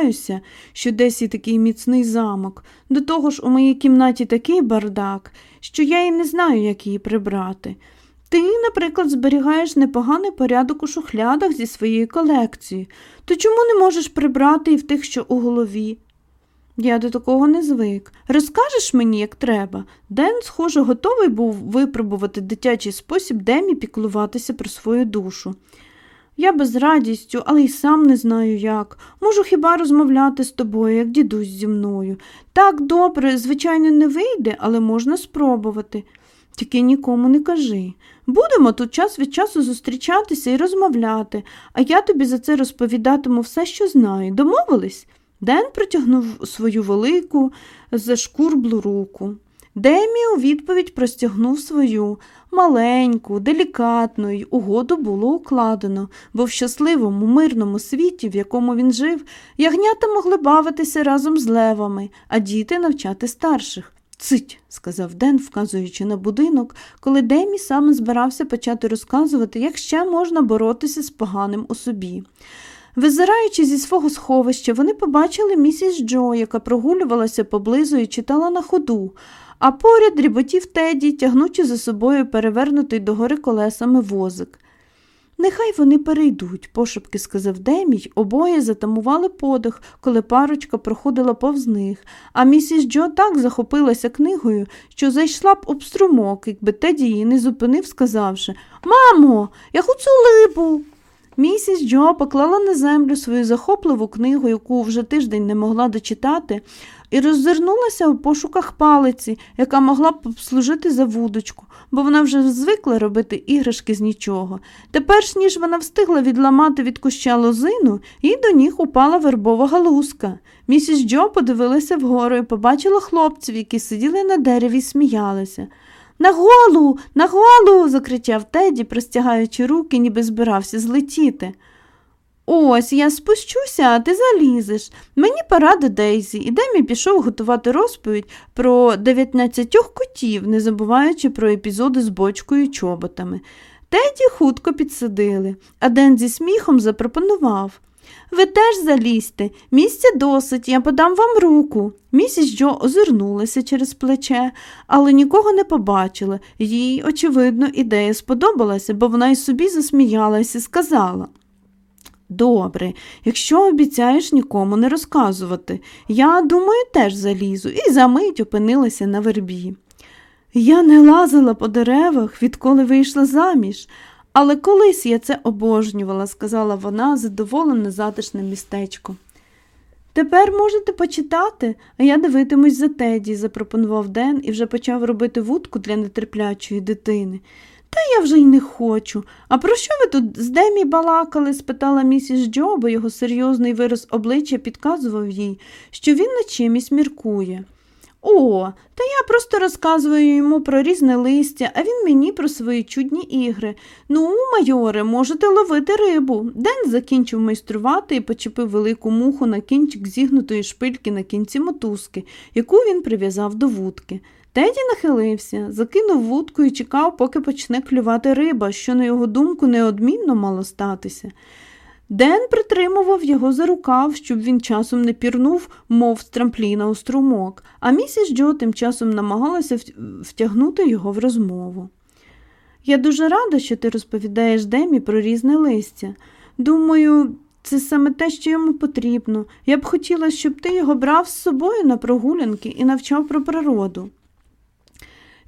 сумніваюся, що десь і такий міцний замок. До того ж, у моїй кімнаті такий бардак, що я і не знаю, як її прибрати. Ти, наприклад, зберігаєш непоганий порядок у шухлядах зі своєї колекції, то чому не можеш прибрати і в тих, що у голові? Я до такого не звик. Розкажеш мені, як треба. Ден, схоже, готовий був випробувати дитячий спосіб Демі піклуватися про свою душу. Я без радістю, але й сам не знаю як. Можу хіба розмовляти з тобою, як дідусь зі мною. Так добре, звичайно, не вийде, але можна спробувати. Тільки нікому не кажи. Будемо тут час від часу зустрічатися і розмовляти, а я тобі за це розповідатиму все, що знаю. Домовились? Ден протягнув свою велику, зашкурблу руку. Демі у відповідь простягнув свою маленьку, делікатну й угоду було укладено, бо в щасливому, мирному світі, в якому він жив, ягнята могли бавитися разом з левами, а діти навчати старших. Цить, сказав Ден, вказуючи на будинок, коли Демі саме збирався почати розказувати, як ще можна боротися з поганим у собі. Визираючи зі свого сховища, вони побачили місіс Джо, яка прогулювалася поблизу і читала на ходу, а поряд дріботів Теді, тягнучи за собою перевернутий догори колесами возик. Нехай вони перейдуть, пошепки сказав Демій, обоє затамували подих, коли парочка проходила повз них, а місіс Джо так захопилася книгою, що зайшла б об струмок, якби Теді її не зупинив, сказавши Мамо, я хочу либу. Місіс Джо поклала на землю свою захопливу книгу, яку вже тиждень не могла дочитати, і роззирнулася у пошуках палиці, яка могла б служити за вудочку, бо вона вже звикла робити іграшки з нічого. Тепер ніж вона встигла відламати від куща лозину, їй до ніг упала вербова галузка. Місіс Джо подивилася вгору і побачила хлопців, які сиділи на дереві і сміялися. На голу, на голу. закричав Теді, простягаючи руки, ніби збирався злетіти. Ось я спущуся, а ти залізеш. Мені пора до Дейзі, і Демі пішов готувати розповідь про дев'ятнадцятьох котів, не забуваючи про епізоди з бочкою чоботами. Теді хутко підсадили, а Ден зі сміхом запропонував. Ви теж залізьте, місця досить, я подам вам руку. Місіс Джо озирнулася через плече, але нікого не побачила. Їй, очевидно, ідея сподобалася, бо вона й собі засміялася і сказала. Добре, якщо обіцяєш нікому не розказувати, я, думаю, теж залізу і за мить опинилася на вербі. Я не лазила по деревах, відколи вийшла заміж, але колись я це обожнювала, сказала вона, задоволена затишним містечком. Тепер можете почитати, а я дивитимусь за Теді, запропонував Ден і вже почав робити вудку для нетерплячої дитини. Та я вже й не хочу. А про що ви тут з Демі балакали? спитала місіс Джо, бо його серйозний вираз обличчя підказував їй, що він на чимось міркує. О, та я просто розказую йому про різне листя, а він мені про свої чудні ігри. Ну, майоре, можете ловити рибу. Ден закінчив майструвати і почепив велику муху на кінчик зігнутої шпильки на кінці мотузки, яку він прив'язав до вудки. Теді нахилився, закинув вудку і чекав, поки почне клювати риба, що, на його думку, неодмінно мало статися. Ден притримував його за рукав, щоб він часом не пірнув, мов з трампліна у струмок, а місіс Джо тим часом намагалася втягнути його в розмову. Я дуже рада, що ти розповідаєш Демі про різне листя. Думаю, це саме те, що йому потрібно. Я б хотіла, щоб ти його брав з собою на прогулянки і навчав про природу.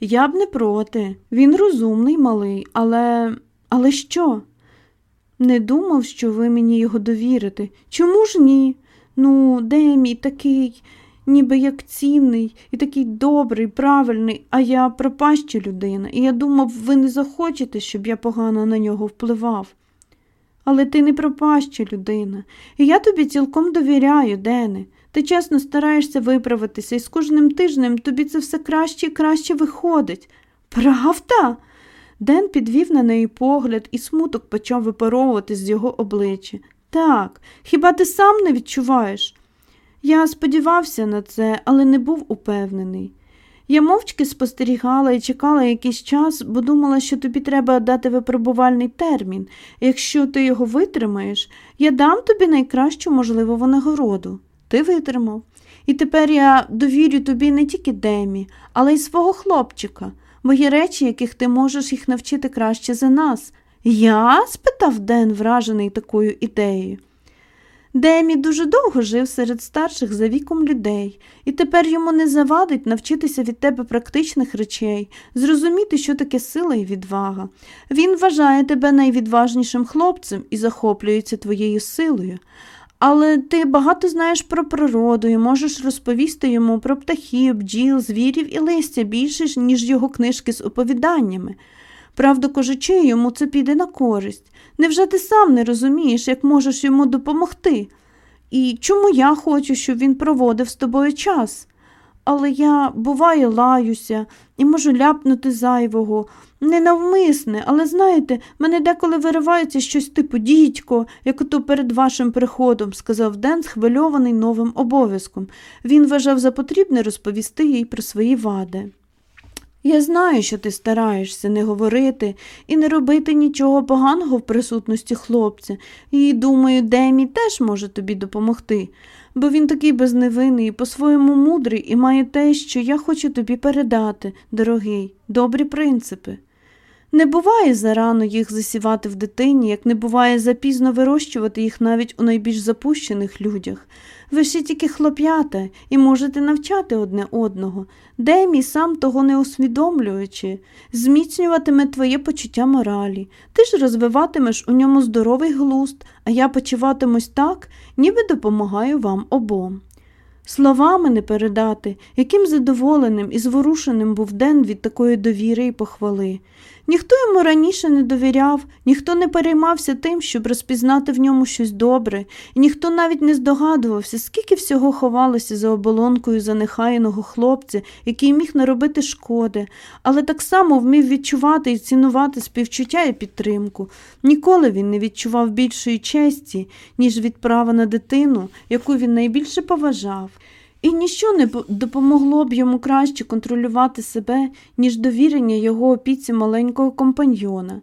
Я б не проти. Він розумний, малий, але. але що? Не думав, що ви мені його довірите. Чому ж ні? Ну, Демій такий, ніби як цінний і такий добрий, правильний, а я пропаща людина, і я думав, ви не захочете, щоб я погано на нього впливав. Але ти не пропаща людина, і я тобі цілком довіряю, Дене. Ти чесно стараєшся виправитися, і з кожним тижнем тобі це все краще і краще виходить. Правда? Ден підвів на неї погляд, і смуток почав випаровувати з його обличчя. Так, хіба ти сам не відчуваєш? Я сподівався на це, але не був упевнений. Я мовчки спостерігала і чекала якийсь час, бо думала, що тобі треба дати випробувальний термін. Якщо ти його витримаєш, я дам тобі найкращу можливу винагороду. Ти витримав. І тепер я довірю тобі не тільки Демі, але й свого хлопчика, є речі, яких ти можеш їх навчити краще за нас. Я? спитав Ден, вражений такою ідеєю. Демі дуже довго жив серед старших за віком людей, і тепер йому не завадить навчитися від тебе практичних речей, зрозуміти, що таке сила і відвага. Він вважає тебе найвідважнішим хлопцем і захоплюється твоєю силою. Але ти багато знаєш про природу і можеш розповісти йому про птахів, бджіл, звірів і листя більше, ніж його книжки з оповіданнями. Правду кажучи, йому це піде на користь. Невже ти сам не розумієш, як можеш йому допомогти? І чому я хочу, щоб він проводив з тобою час? Але я, буває, лаюся і можу ляпнути зайвого. Ненавмисне, але знаєте, мене деколи виривається щось типу дідько, як ото перед вашим приходом, сказав Ден, схвильований новим обов'язком. Він вважав за потрібне розповісти їй про свої вади. Я знаю, що ти стараєшся не говорити і не робити нічого поганого в присутності хлопця, і думаю, Демі теж може тобі допомогти, бо він такий безневинний, по-своєму мудрий і має те, що я хочу тобі передати, дорогий, добрі принципи. Не буває зарано їх засівати в дитині, як не буває запізно вирощувати їх навіть у найбільш запущених людях. Ви ще тільки хлоп'ята і можете навчати одне одного, Демі, сам того не усвідомлюючи, зміцнюватиме твоє почуття моралі. Ти ж розвиватимеш у ньому здоровий глузд, а я почуватимусь так, ніби допомагаю вам обом. Словами не передати, яким задоволеним і зворушеним був Ден від такої довіри і похвали. Ніхто йому раніше не довіряв, ніхто не переймався тим, щоб розпізнати в ньому щось добре, і ніхто навіть не здогадувався, скільки всього ховалося за оболонкою занехаяного хлопця, який міг наробити шкоди, але так само вмів відчувати і цінувати співчуття і підтримку. Ніколи він не відчував більшої честі, ніж відправа на дитину, яку він найбільше поважав. І ніщо не допомогло б йому краще контролювати себе, ніж довірення його опіці маленького компаньйона.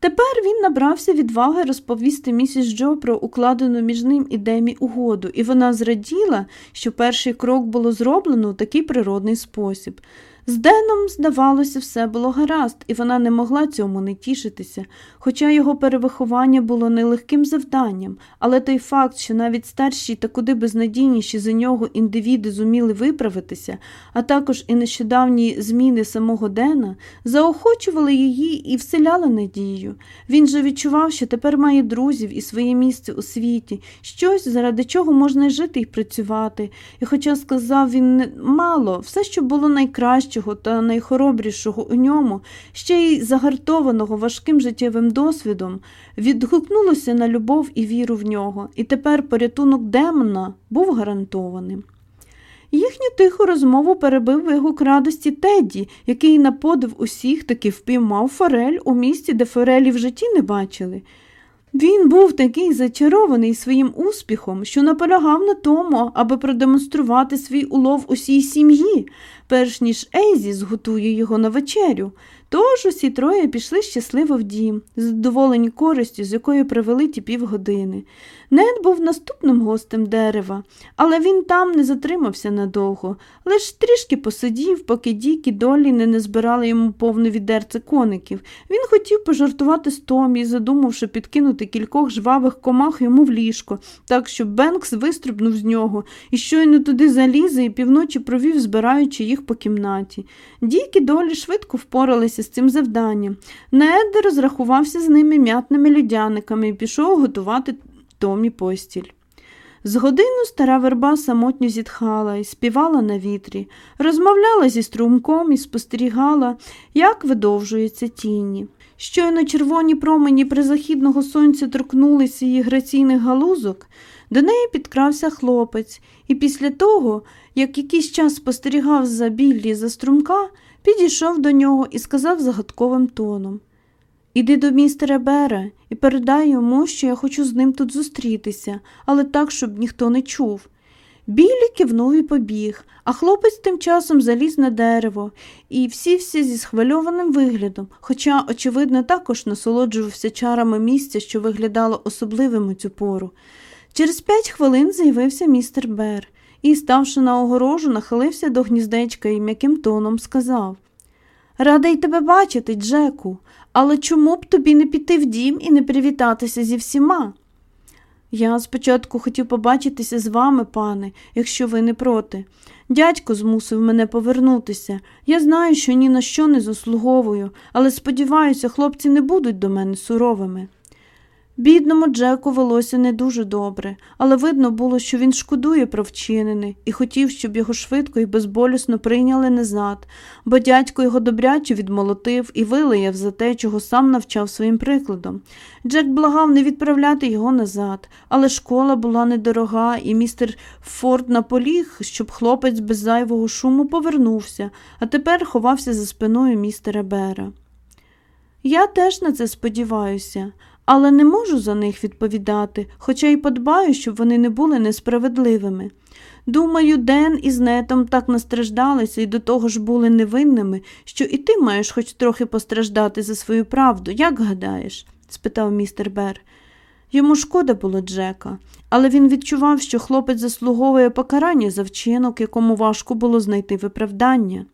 Тепер він набрався відваги розповісти місіс Джо про укладену між ним і Демі угоду, і вона зраділа, що перший крок було зроблено у такий природний спосіб. З Деном, здавалося, все було гаразд, і вона не могла цьому не тішитися, хоча його перевиховання було нелегким завданням, але той факт, що навіть старші та куди безнадійніші за нього індивіди зуміли виправитися, а також і нещодавні зміни самого Дена, заохочували її і вселяли надію. Він же відчував, що тепер має друзів і своє місце у світі, щось, заради чого можна жити і працювати. І, хоча сказав він мало, все, що було найкраще найкращого та найхоробрішого у ньому, ще й загартованого важким життєвим досвідом, відгукнулося на любов і віру в нього, і тепер порятунок демона був гарантованим. Їхню тиху розмову перебив вигук радості Тедді, який на подив усіх таки впіймав Форель у місці, де Форелі в житті не бачили. Він був такий зачарований своїм успіхом, що наполягав на тому, аби продемонструвати свій улов усій сім'ї, перш ніж Ейзі зготує його на вечерю. Тож усі троє пішли щасливо в дім, задоволені користю, з якої провели ті півгодини. Нед був наступним гостем дерева, але він там не затримався надовго, лиш трішки посидів, поки Дік і долі не назбирали йому повне відерце коників. Він хотів пожартувати з Томі, задумавши підкинути кількох жвавих комах йому в ліжко, так щоб Бенкс вистрибнув з нього і щойно туди залізе і півночі провів, збираючи їх по кімнаті. Дік і долі швидко впоралися з цим завданням. Нед розрахувався з ними м'ятними людяниками і пішов готувати Томі постіль. З годину стара верба самотньо зітхала і співала на вітрі, розмовляла зі струмком і спостерігала, як видовжуються тіні. Щойно червоні промені призахідного сонця торкнулися її граційних галузок, до неї підкрався хлопець, і після того, як якийсь час спостерігав за біллі за струмка, підійшов до нього і сказав загадковим тоном Іди до містера Бера і передай йому, що я хочу з ним тут зустрітися, але так, щоб ніхто не чув. Білі кивнув і побіг, а хлопець тим часом заліз на дерево і всівся зі схвильованим виглядом, хоча, очевидно, також насолоджувався чарами місця, що виглядало особливим у цю пору. Через п'ять хвилин з'явився містер Бер і, ставши на огорожу, нахилився до гніздечка і м'яким тоном сказав Радий тебе бачити, Джеку, але чому б тобі не піти в дім і не привітатися зі всіма? Я спочатку хотів побачитися з вами, пане, якщо ви не проти. Дядько змусив мене повернутися. Я знаю, що ні на що не заслуговую, але сподіваюся, хлопці не будуть до мене суровими. Бідному Джеку велося не дуже добре, але видно було, що він шкодує про вчинене і хотів, щоб його швидко і безболісно прийняли назад, бо дядько його добряче відмолотив і вилаяв за те, чого сам навчав своїм прикладом. Джек благав не відправляти його назад, але школа була недорога, і містер Форд наполіг, щоб хлопець без зайвого шуму повернувся, а тепер ховався за спиною містера Бера. Я теж на це сподіваюся але не можу за них відповідати, хоча й подбаю, щоб вони не були несправедливими. Думаю, Ден із нетом так настраждалися і до того ж були невинними, що і ти маєш хоч трохи постраждати за свою правду, як гадаєш? спитав містер Бер. Йому шкода було Джека, але він відчував, що хлопець заслуговує покарання за вчинок, якому важко було знайти виправдання.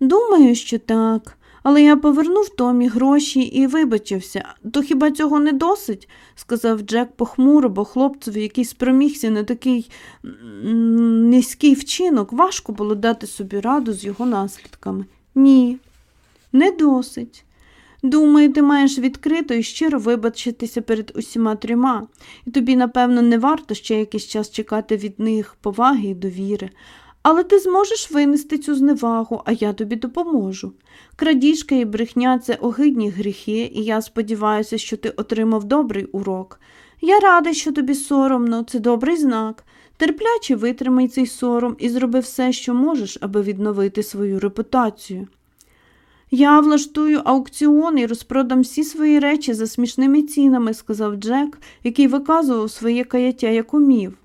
Думаю, що так. Але я повернув Томі гроші і вибачився. То хіба цього не досить? сказав Джек похмуро, бо хлопцеві, який спромігся на такий низький вчинок, важко було дати собі раду з його наслідками. Ні, не досить. Думаю, ти маєш відкрито і щиро вибачитися перед усіма трьома, і тобі, напевно, не варто ще якийсь час чекати від них поваги і довіри. Але ти зможеш винести цю зневагу, а я тобі допоможу. Крадіжка і брехня це огидні гріхи, і я сподіваюся, що ти отримав добрий урок. Я радий, що тобі соромно, це добрий знак. Терпляче витримай цей сором і зроби все, що можеш, аби відновити свою репутацію. Я влаштую аукціон і розпродам всі свої речі за смішними цінами, сказав Джек, який виказував своє каяття як умів.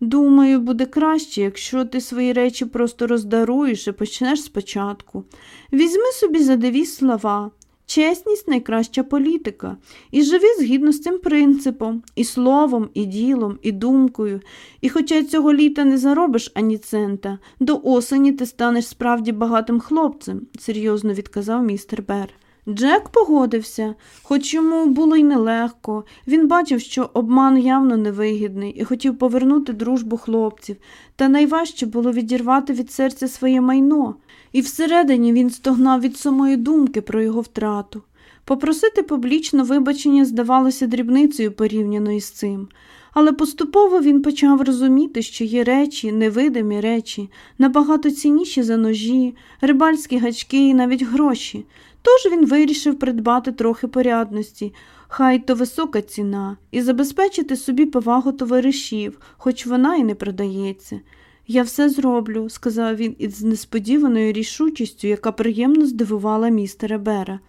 Думаю, буде краще, якщо ти свої речі просто роздаруєш і почнеш спочатку. Візьми собі за девіз слова. Чесність найкраща політика, і живи згідно з цим принципом, і словом, і ділом, і думкою. І хоча цього літа не заробиш ані цента, до осені ти станеш справді багатим хлопцем, серйозно відказав містер Бер. Джек погодився, хоч йому було й нелегко. Він бачив, що обман явно невигідний і хотів повернути дружбу хлопців, та найважче було відірвати від серця своє майно, і всередині він стогнав від самої думки про його втрату. Попросити публічно вибачення здавалося дрібницею порівняно із цим, але поступово він почав розуміти, що є речі, невидимі речі, набагато цінніші за ножі, рибальські гачки і навіть гроші. Тож він вирішив придбати трохи порядності, хай то висока ціна, і забезпечити собі повагу товаришів, хоч вона і не продається. Я все зроблю, сказав він із несподіваною рішучістю, яка приємно здивувала містера Бера.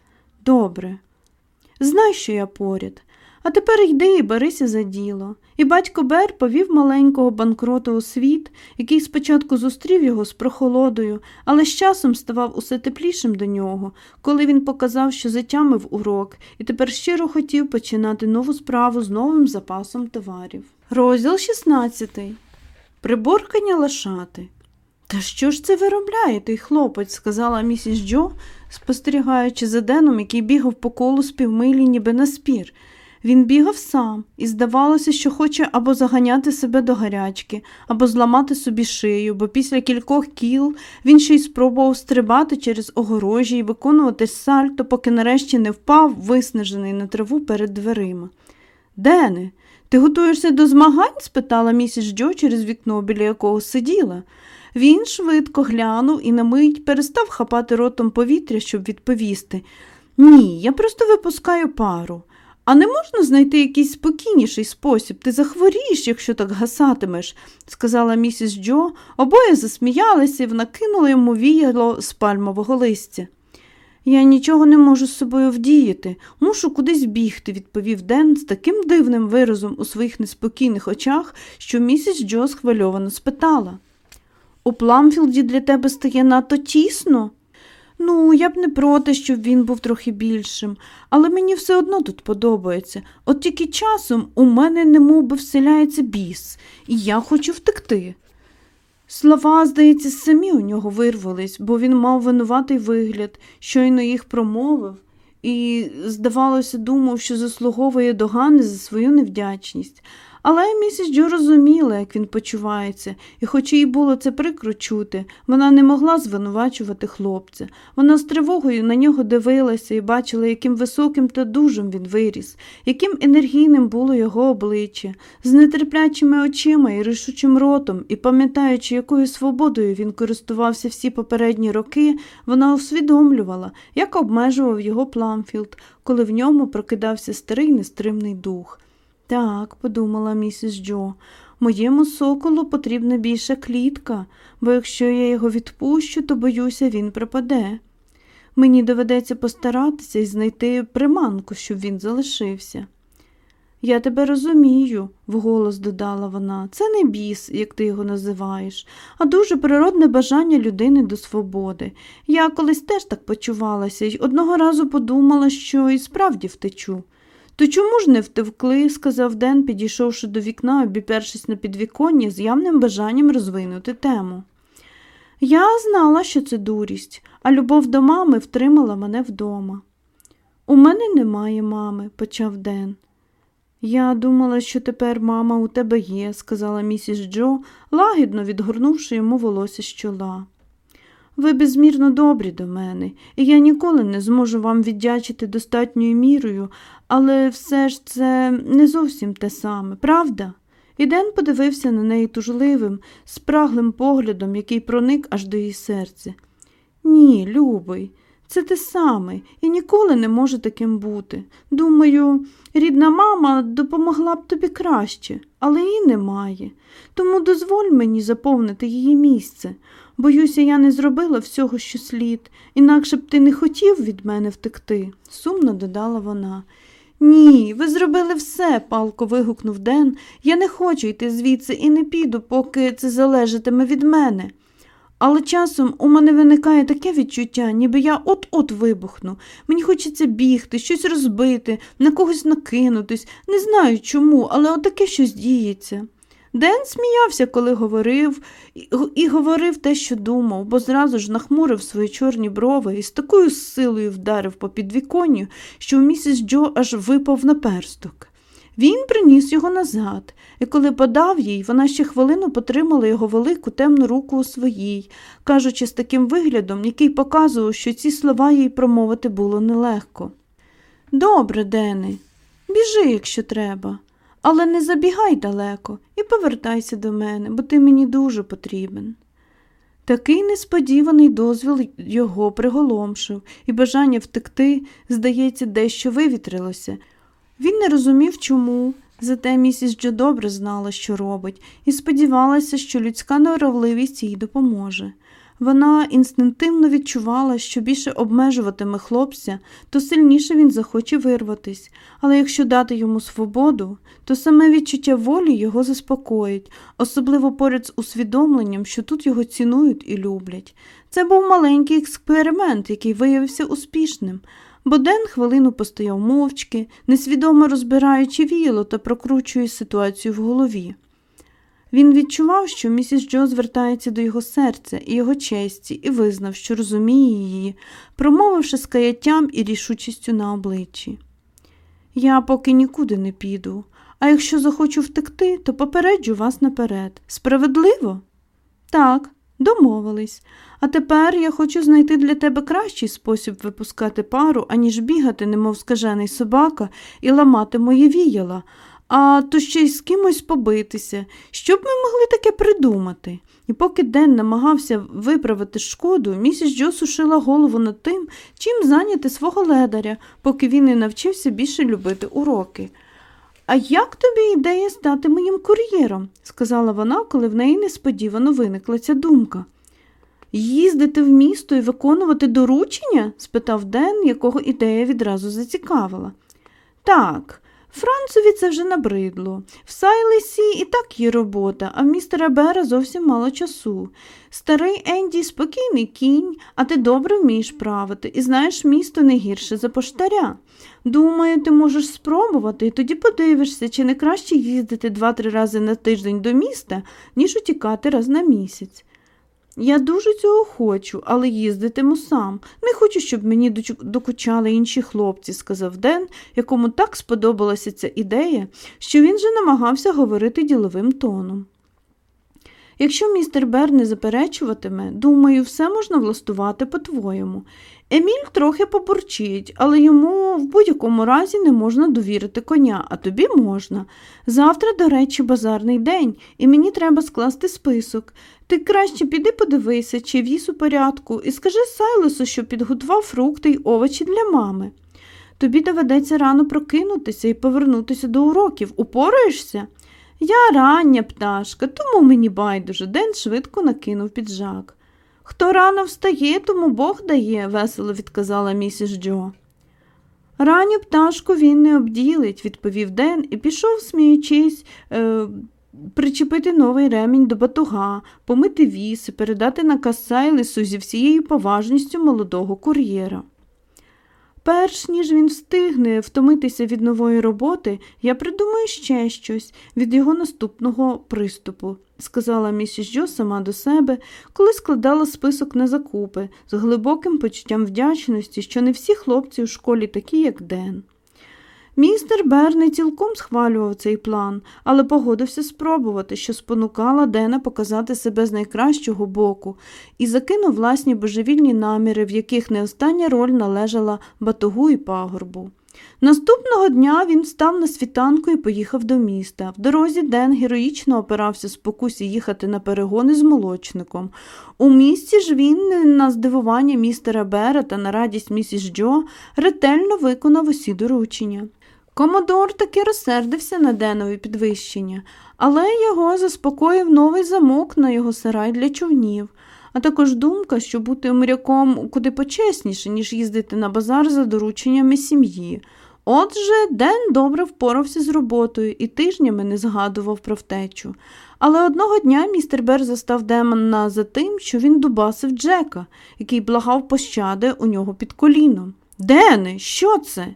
Добре. Знай, що я поряд. А тепер йди і берися за діло. І батько Бер повів маленького банкрота у світ, який спочатку зустрів його з прохолодою, але з часом ставав усе теплішим до нього, коли він показав, що затямив урок, і тепер щиро хотів починати нову справу з новим запасом товарів. Розділ 16. Приборкання лошати. Та що ж це виробляє той хлопець? сказала місіс Джо, спостерігаючи за Деном, який бігав по колу з півмилі, ніби на спір. Він бігав сам, і здавалося, що хоче або заганяти себе до гарячки, або зламати собі шию, бо після кількох кіл він ще й спробував стрибати через огорожі і виконувати сальто, поки нарешті не впав, виснажений на траву перед дверима. Дене, ти готуєшся до змагань? спитала місіс Джо через вікно, біля якого сиділа. Він швидко глянув і на мить перестав хапати ротом повітря, щоб відповісти. Ні, я просто випускаю пару. А не можна знайти якийсь спокійніший спосіб? Ти захворієш, якщо так гасатимеш, сказала місіс Джо. Обоє засміялися і накинули йому віяло з пальмового листя. Я нічого не можу з собою вдіяти, мушу кудись бігти, відповів Ден з таким дивним виразом у своїх неспокійних очах, що місіс Джо схвильовано спитала. У Пламфілді для тебе стає надто тісно? Ну, я б не проти, щоб він був трохи більшим, але мені все одно тут подобається. От тільки часом у мене немов би вселяється біс, і я хочу втекти. Слова, здається, самі у нього вирвались, бо він мав винуватий вигляд, щойно їх промовив, і, здавалося, думав, що заслуговує догани за свою невдячність. Але місіс Джо розуміла, як він почувається, і, хоч їй було це прикро чути, вона не могла звинувачувати хлопця. Вона з тривогою на нього дивилася і бачила, яким високим та дужим він виріс, яким енергійним було його обличчя, з нетерплячими очима і рішучим ротом, і пам'ятаючи, якою свободою він користувався всі попередні роки, вона усвідомлювала, як обмежував його Пламфілд, коли в ньому прокидався старий нестримний дух. Так, подумала місіс Джо, моєму соколу потрібна більша клітка, бо якщо я його відпущу, то боюся, він пропаде. Мені доведеться постаратися і знайти приманку, щоб він залишився. Я тебе розумію, вголос додала вона. Це не біс, як ти його називаєш, а дуже природне бажання людини до свободи. Я колись теж так почувалася і одного разу подумала, що і справді втечу. То чому ж не втевкли? сказав Ден, підійшовши до вікна, обіпершись на підвіконня з явним бажанням розвинути тему. Я знала, що це дурість, а любов до мами втримала мене вдома. У мене немає мами, почав Ден. Я думала, що тепер мама у тебе є, сказала місіс Джо, лагідно відгорнувши йому волосся з чола. Ви безмірно добрі до мене, і я ніколи не зможу вам віддячити достатньою мірою, але все ж це не зовсім те саме, правда? І Ден подивився на неї тужливим, спраглим поглядом, який проник аж до її серця. Ні, любий, це те саме, і ніколи не може таким бути. Думаю, рідна мама допомогла б тобі краще, але її немає. Тому дозволь мені заповнити її місце. Боюся, я не зробила всього, що слід, інакше б ти не хотів від мене втекти, сумно додала вона. Ні, ви зробили все, палко вигукнув Ден. Я не хочу йти звідси і не піду, поки це залежатиме від мене. Але часом у мене виникає таке відчуття, ніби я от-от вибухну. Мені хочеться бігти, щось розбити, на когось накинутись. Не знаю чому, але отаке щось діється. Ден сміявся, коли говорив, і говорив те, що думав, бо зразу ж нахмурив свої чорні брови і з такою силою вдарив по підвіконню, що місіс Джо аж випав на персток. Він приніс його назад, і коли подав їй, вона ще хвилину потримала його велику темну руку у своїй, кажучи з таким виглядом, який показував, що ці слова їй промовити було нелегко. Добре, Дене, біжи, якщо треба. Але не забігай далеко і повертайся до мене, бо ти мені дуже потрібен. Такий несподіваний дозвіл його приголомшив, і бажання втекти, здається, дещо вивітрилося. Він не розумів чому, зате місіс Джо добре знала, що робить, і сподівалася, що людська неуравливість їй допоможе. Вона інстинктивно відчувала, що більше обмежуватиме хлопця, то сильніше він захоче вирватись, але якщо дати йому свободу, то саме відчуття волі його заспокоїть, особливо поряд з усвідомленням, що тут його цінують і люблять. Це був маленький експеримент, який виявився успішним. Бо Ден хвилину постояв мовчки, несвідомо розбираючи віяло та прокручує ситуацію в голові. Він відчував, що місіс Джо звертається до його серця і його честі, і визнав, що розуміє її, промовивши з каяттям і рішучістю на обличчі. Я поки нікуди не піду, а якщо захочу втекти, то попереджу вас наперед. Справедливо? Так, домовились. А тепер я хочу знайти для тебе кращий спосіб випускати пару, аніж бігати, немов скажений собака, і ламати мої віяла а то ще й з кимось побитися. Що б ми могли таке придумати? І поки Ден намагався виправити шкоду, місіс Джо сушила голову над тим, чим зайняти свого ледаря, поки він не навчився більше любити уроки. А як тобі ідея стати моїм кур'єром? сказала вона, коли в неї несподівано виникла ця думка. Їздити в місто і виконувати доручення? спитав Ден, якого ідея відразу зацікавила. Так, Францові це вже набридло. В Сайлесі і так є робота, а в містера Бера зовсім мало часу. Старий Енді спокійний кінь, а ти добре вмієш правити і знаєш місто не гірше за поштаря. Думаю, ти можеш спробувати і тоді подивишся, чи не краще їздити два-три рази на тиждень до міста, ніж утікати раз на місяць. Я дуже цього хочу, але їздитиму сам. Не хочу, щоб мені докучали інші хлопці, сказав Ден, якому так сподобалася ця ідея, що він же намагався говорити діловим тоном. Якщо містер Бер не заперечуватиме, думаю, все можна влаштувати по-твоєму. Еміль трохи побурчить, але йому в будь-якому разі не можна довірити коня, а тобі можна. Завтра, до речі, базарний день, і мені треба скласти список. Ти краще піди подивися, чи віз у порядку, і скажи Сайлесу, що підготував фрукти й овочі для мами. Тобі доведеться рано прокинутися і повернутися до уроків. Упораєшся? Я рання пташка, тому мені байдуже. Ден швидко накинув піджак. Хто рано встає, тому Бог дає, весело відказала місіс Джо. Ранню пташку він не обділить, відповів Ден і пішов, сміючись, е, причепити новий ремінь до батуга, помити віси, передати наказ лису зі всією поважністю молодого кур'єра. Перш ніж він встигне втомитися від нової роботи, я придумаю ще щось від його наступного приступу, сказала місіс Джо сама до себе, коли складала список на закупи з глибоким почуттям вдячності, що не всі хлопці у школі такі, як Ден. Містер Бер не цілком схвалював цей план, але погодився спробувати, що спонукала Дена показати себе з найкращого боку, і закинув власні божевільні наміри, в яких не остання роль належала батогу і пагорбу. Наступного дня він встав на світанку і поїхав до міста. В дорозі Ден героїчно опирався спокусі їхати на перегони з молочником. У місті ж він, на здивування містера Бера та на радість місіс Джо, ретельно виконав усі доручення. Комодор таки розсердився на Денові підвищення, але його заспокоїв новий замок на його сарай для човнів, а також думка, що бути моряком куди почесніше, ніж їздити на базар за дорученнями сім'ї. Отже, Ден добре впорався з роботою і тижнями не згадував про втечу. Але одного дня містер Бер застав Демона за тим, що він дубасив Джека, який благав пощади у нього під коліном. Дене, що це?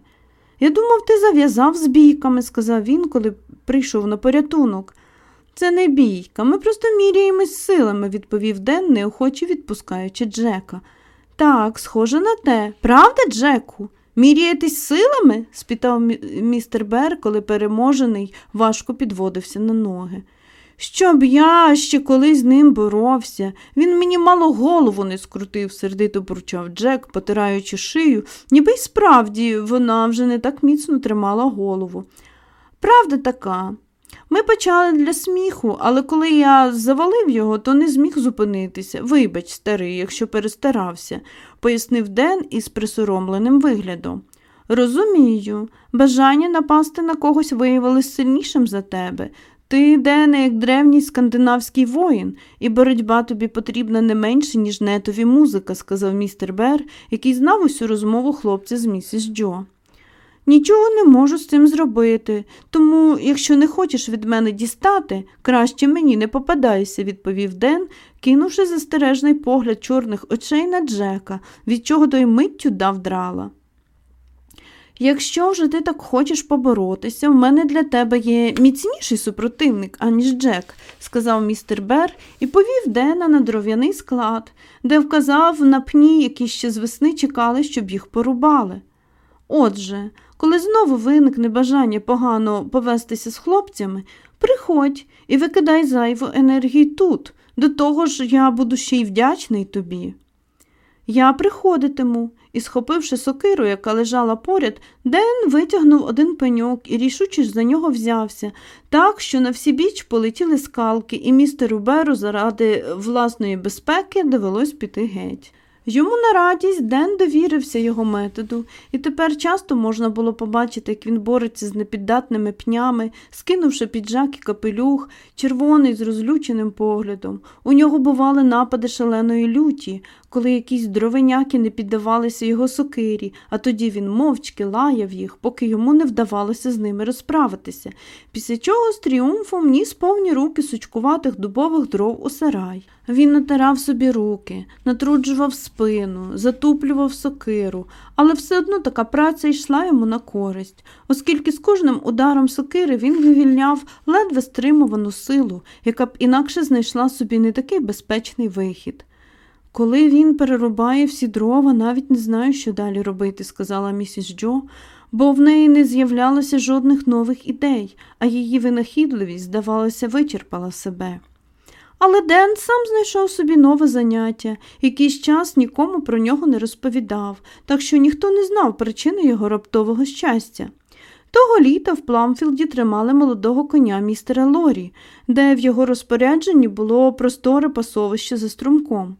Я думав, ти зав'язав з бійками, сказав він, коли прийшов на порятунок. Це не бійка, ми просто міряємось силами, відповів Ден, неохоче відпускаючи Джека. Так, схоже на те. Правда, Джеку? Міряєтесь силами? спитав містер Бер, коли переможений важко підводився на ноги. Щоб я ще колись з ним боровся, він мені мало голову не скрутив, сердито бурчав Джек, потираючи шию, ніби й справді вона вже не так міцно тримала голову. Правда така. Ми почали для сміху, але коли я завалив його, то не зміг зупинитися. Вибач, старий, якщо перестарався, пояснив Ден із присоромленим виглядом. Розумію, бажання напасти на когось виявилось сильнішим за тебе. Ти Дене, як древній скандинавський воїн, і боротьба тобі потрібна не менше, ніж нетові музика, сказав містер Бер, який знав усю розмову хлопця з місіс Джо. Нічого не можу з цим зробити, тому, якщо не хочеш від мене дістати, краще мені не попадайся, відповів Ден, кинувши застережний погляд чорних очей на Джека, від чого той миттю дав драла. Якщо вже ти так хочеш поборотися, в мене для тебе є міцніший супротивник, аніж Джек, сказав містер Бер і повів Дена на дров'яний склад, де вказав на пні, які ще з весни чекали, щоб їх порубали. Отже, коли знову виникне бажання погано повестися з хлопцями, приходь і викидай зайву енергію тут. До того ж, я буду ще й вдячний тобі. Я приходитиму, і, схопивши сокиру, яка лежала поряд, Ден витягнув один пеньок і рішуче за нього взявся, так, що на всі біч полетіли скалки, і містеру Беру заради власної безпеки довелось піти геть. Йому на радість Ден довірився його методу, і тепер часто можна було побачити, як він бореться з непіддатними пнями, скинувши піджак і капелюх, червоний з розлюченим поглядом. У нього бували напади шаленої люті, коли якісь дровеняки не піддавалися його сокирі, а тоді він мовчки лаяв їх, поки йому не вдавалося з ними розправитися, після чого з тріумфом ніс повні руки сучкуватих дубових дров у сарай. Він натирав собі руки, натруджував спину, затуплював сокиру, але все одно така праця йшла йому на користь, оскільки з кожним ударом сокири він вивільняв ледве стримувану силу, яка б інакше знайшла собі не такий безпечний вихід. Коли він перерубає всі дрова, навіть не знаю, що далі робити, сказала місіс Джо, бо в неї не з'являлося жодних нових ідей, а її винахідливість, здавалося, вичерпала себе. Але Ден сам знайшов собі нове заняття, якийсь час нікому про нього не розповідав, так що ніхто не знав причини його раптового щастя. Того літа в Пламфілді тримали молодого коня містера Лорі, де в його розпорядженні було просторе пасовище за струмком.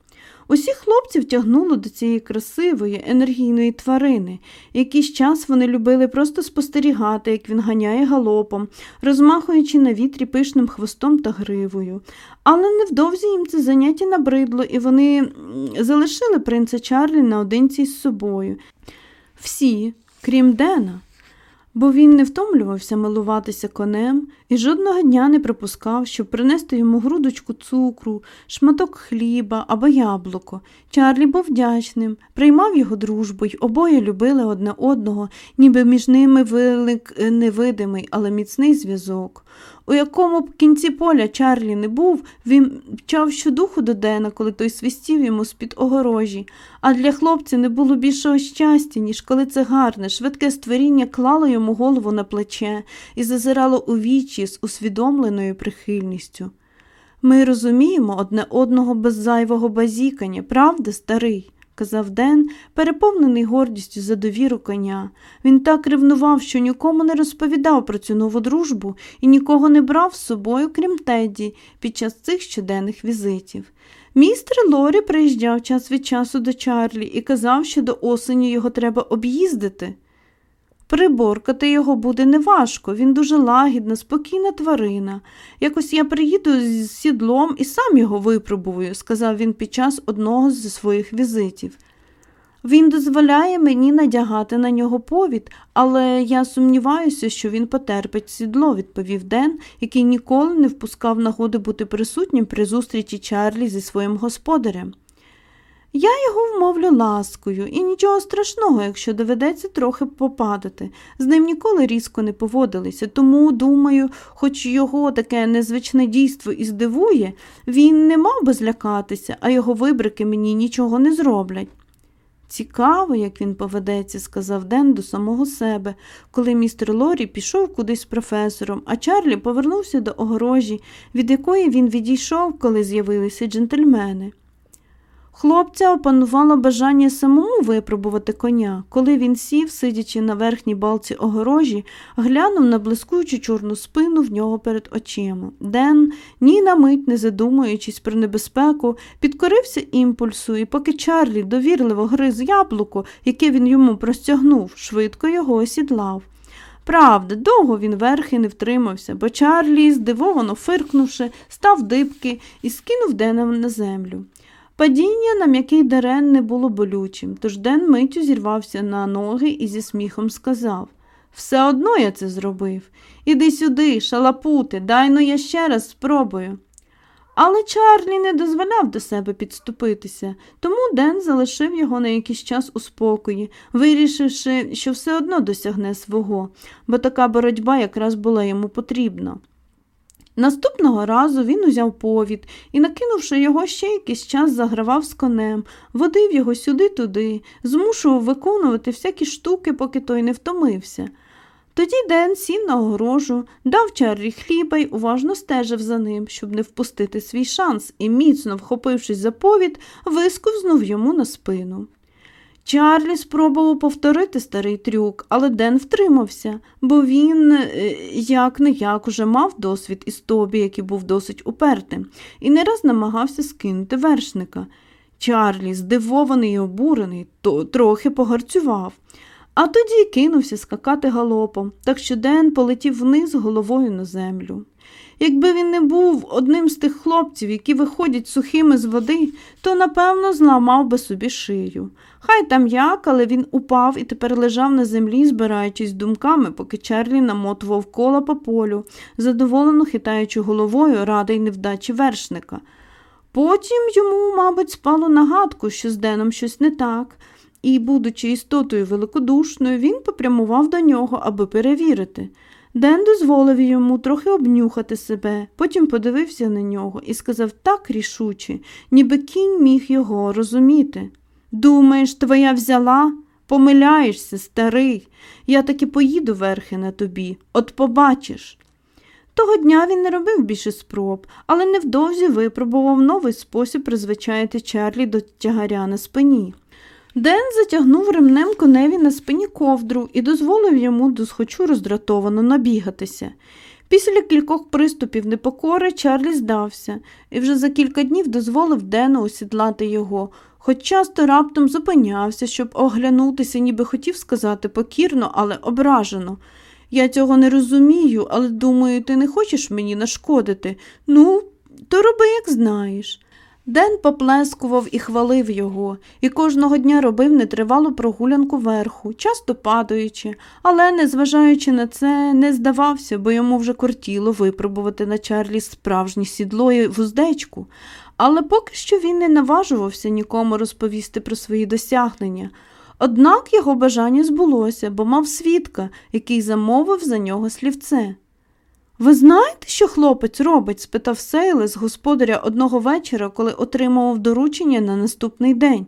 Усіх хлопців тягнуло до цієї красивої, енергійної тварини. Якийсь час вони любили просто спостерігати, як він ганяє галопом, розмахуючи на вітрі пишним хвостом та гривою. Але невдовзі їм це заняття набридло, і вони залишили принца Чарлі наодинці з собою. Всі, крім Дена бо він не втомлювався милуватися конем і жодного дня не припускав, щоб принести йому грудочку цукру, шматок хліба або яблуко. Чарлі був вдячним, приймав його дружбу й обоє любили одне одного, ніби між ними виник е, невидимий, але міцний зв'язок. У якому б кінці поля Чарлі не був, він вчав щодуху до Дена, коли той свистів йому з-під огорожі, а для хлопця не було більшого щастя, ніж коли це гарне, швидке створіння клало йому голову на плече і зазирало у вічі з усвідомленою прихильністю. Ми розуміємо одне одного без зайвого базікання, правда, старий? Казав Ден, переповнений гордістю за довіру коня. Він так ревнував, що нікому не розповідав про цю нову дружбу і нікого не брав з собою, крім Тедді, під час цих щоденних візитів. Містер Лорі приїжджав час від часу до Чарлі і казав, що до осені його треба об'їздити. Приборкати його буде неважко, він дуже лагідна, спокійна тварина. Якось я приїду з сідлом і сам його випробую, сказав він під час одного з своїх візитів. Він дозволяє мені надягати на нього повід, але я сумніваюся, що він потерпить сідло, відповів Ден, який ніколи не впускав нагоди бути присутнім при зустрічі Чарлі зі своїм господарем. Я його вмовлю ласкою, і нічого страшного, якщо доведеться трохи попадати. З ним ніколи різко не поводилися, тому, думаю, хоч його таке незвичне дійство і здивує, він не мав би злякатися, а його вибрики мені нічого не зроблять. Цікаво, як він поведеться, сказав Ден до самого себе, коли містер Лорі пішов кудись з професором, а Чарлі повернувся до огорожі, від якої він відійшов, коли з'явилися джентльмени. Хлопця опанувало бажання самому випробувати коня. Коли він сів, сидячи на верхній балці огорожі, глянув на блискучу чорну спину в нього перед очима. Ден, ні на мить, не задумуючись про небезпеку, підкорився імпульсу, і поки Чарлі довірливо гриз яблуко, яке він йому простягнув, швидко його осідлав. Правда, довго він верхи не втримався, бо Чарлі, здивовано фиркнувши, став дибки і скинув Дена на землю. Падіння на м'який дерен не було болючим, тож Ден миттю зірвався на ноги і зі сміхом сказав Все одно я це зробив. Іди сюди, шалапути, дай ну я ще раз спробую. Але Чарлі не дозволяв до себе підступитися, тому Ден залишив його на якийсь час у спокої, вирішивши, що все одно досягне свого, бо така боротьба якраз була йому потрібна. Наступного разу він узяв повід і, накинувши його ще якийсь час, загравав з конем, водив його сюди-туди, змушував виконувати всякі штуки, поки той не втомився. Тоді Ден сів на огорожу, дав Чарлі хліба й уважно стежив за ним, щоб не впустити свій шанс, і, міцно вхопившись за повід, висковзнув йому на спину. Чарлі спробував повторити старий трюк, але Ден втримався, бо він, е, як не як, уже мав досвід із Тобі, який був досить упертим, і не раз намагався скинути вершника. Чарлі, здивований і обурений, то трохи погарцював, а тоді кинувся скакати галопом, так що Ден полетів вниз головою на землю. Якби він не був одним з тих хлопців, які виходять сухими з води, то напевно зламав би собі шию. Хай там як, але він упав і тепер лежав на землі, збираючись думками, поки Чарлі намотував кола по полю, задоволено хитаючи головою радий невдачі вершника. Потім йому, мабуть, спало нагадку, що з Деном щось не так, і, будучи істотою великодушною, він попрямував до нього, аби перевірити. Ден дозволив йому трохи обнюхати себе, потім подивився на нього і сказав так рішуче, ніби кінь міг його розуміти. Думаєш, твоя взяла? Помиляєшся, старий. Я таки поїду верхи на тобі, от побачиш. Того дня він не робив більше спроб, але невдовзі випробував новий спосіб призвичаїти Чарлі до тягаря на спині. Ден затягнув ремнем коневі на спині ковдру і дозволив йому досхочу роздратовано набігатися. Після кількох приступів непокори Чарлі здався і вже за кілька днів дозволив Дену осідлати його, хоч часто раптом зупинявся, щоб оглянутися, ніби хотів сказати покірно, але ображено. Я цього не розумію, але думаю, ти не хочеш мені нашкодити. Ну, то роби, як знаєш. Ден поплескував і хвалив його, і кожного дня робив нетривалу прогулянку верху, часто падаючи, але, незважаючи на це, не здавався, бо йому вже кортіло випробувати на Чарлі справжнє сідло і вуздечку. Але поки що він не наважувався нікому розповісти про свої досягнення. Однак його бажання збулося, бо мав свідка, який замовив за нього слівце. Ви знаєте, що хлопець робить? спитав Сейлес господаря одного вечора, коли отримував доручення на наступний день.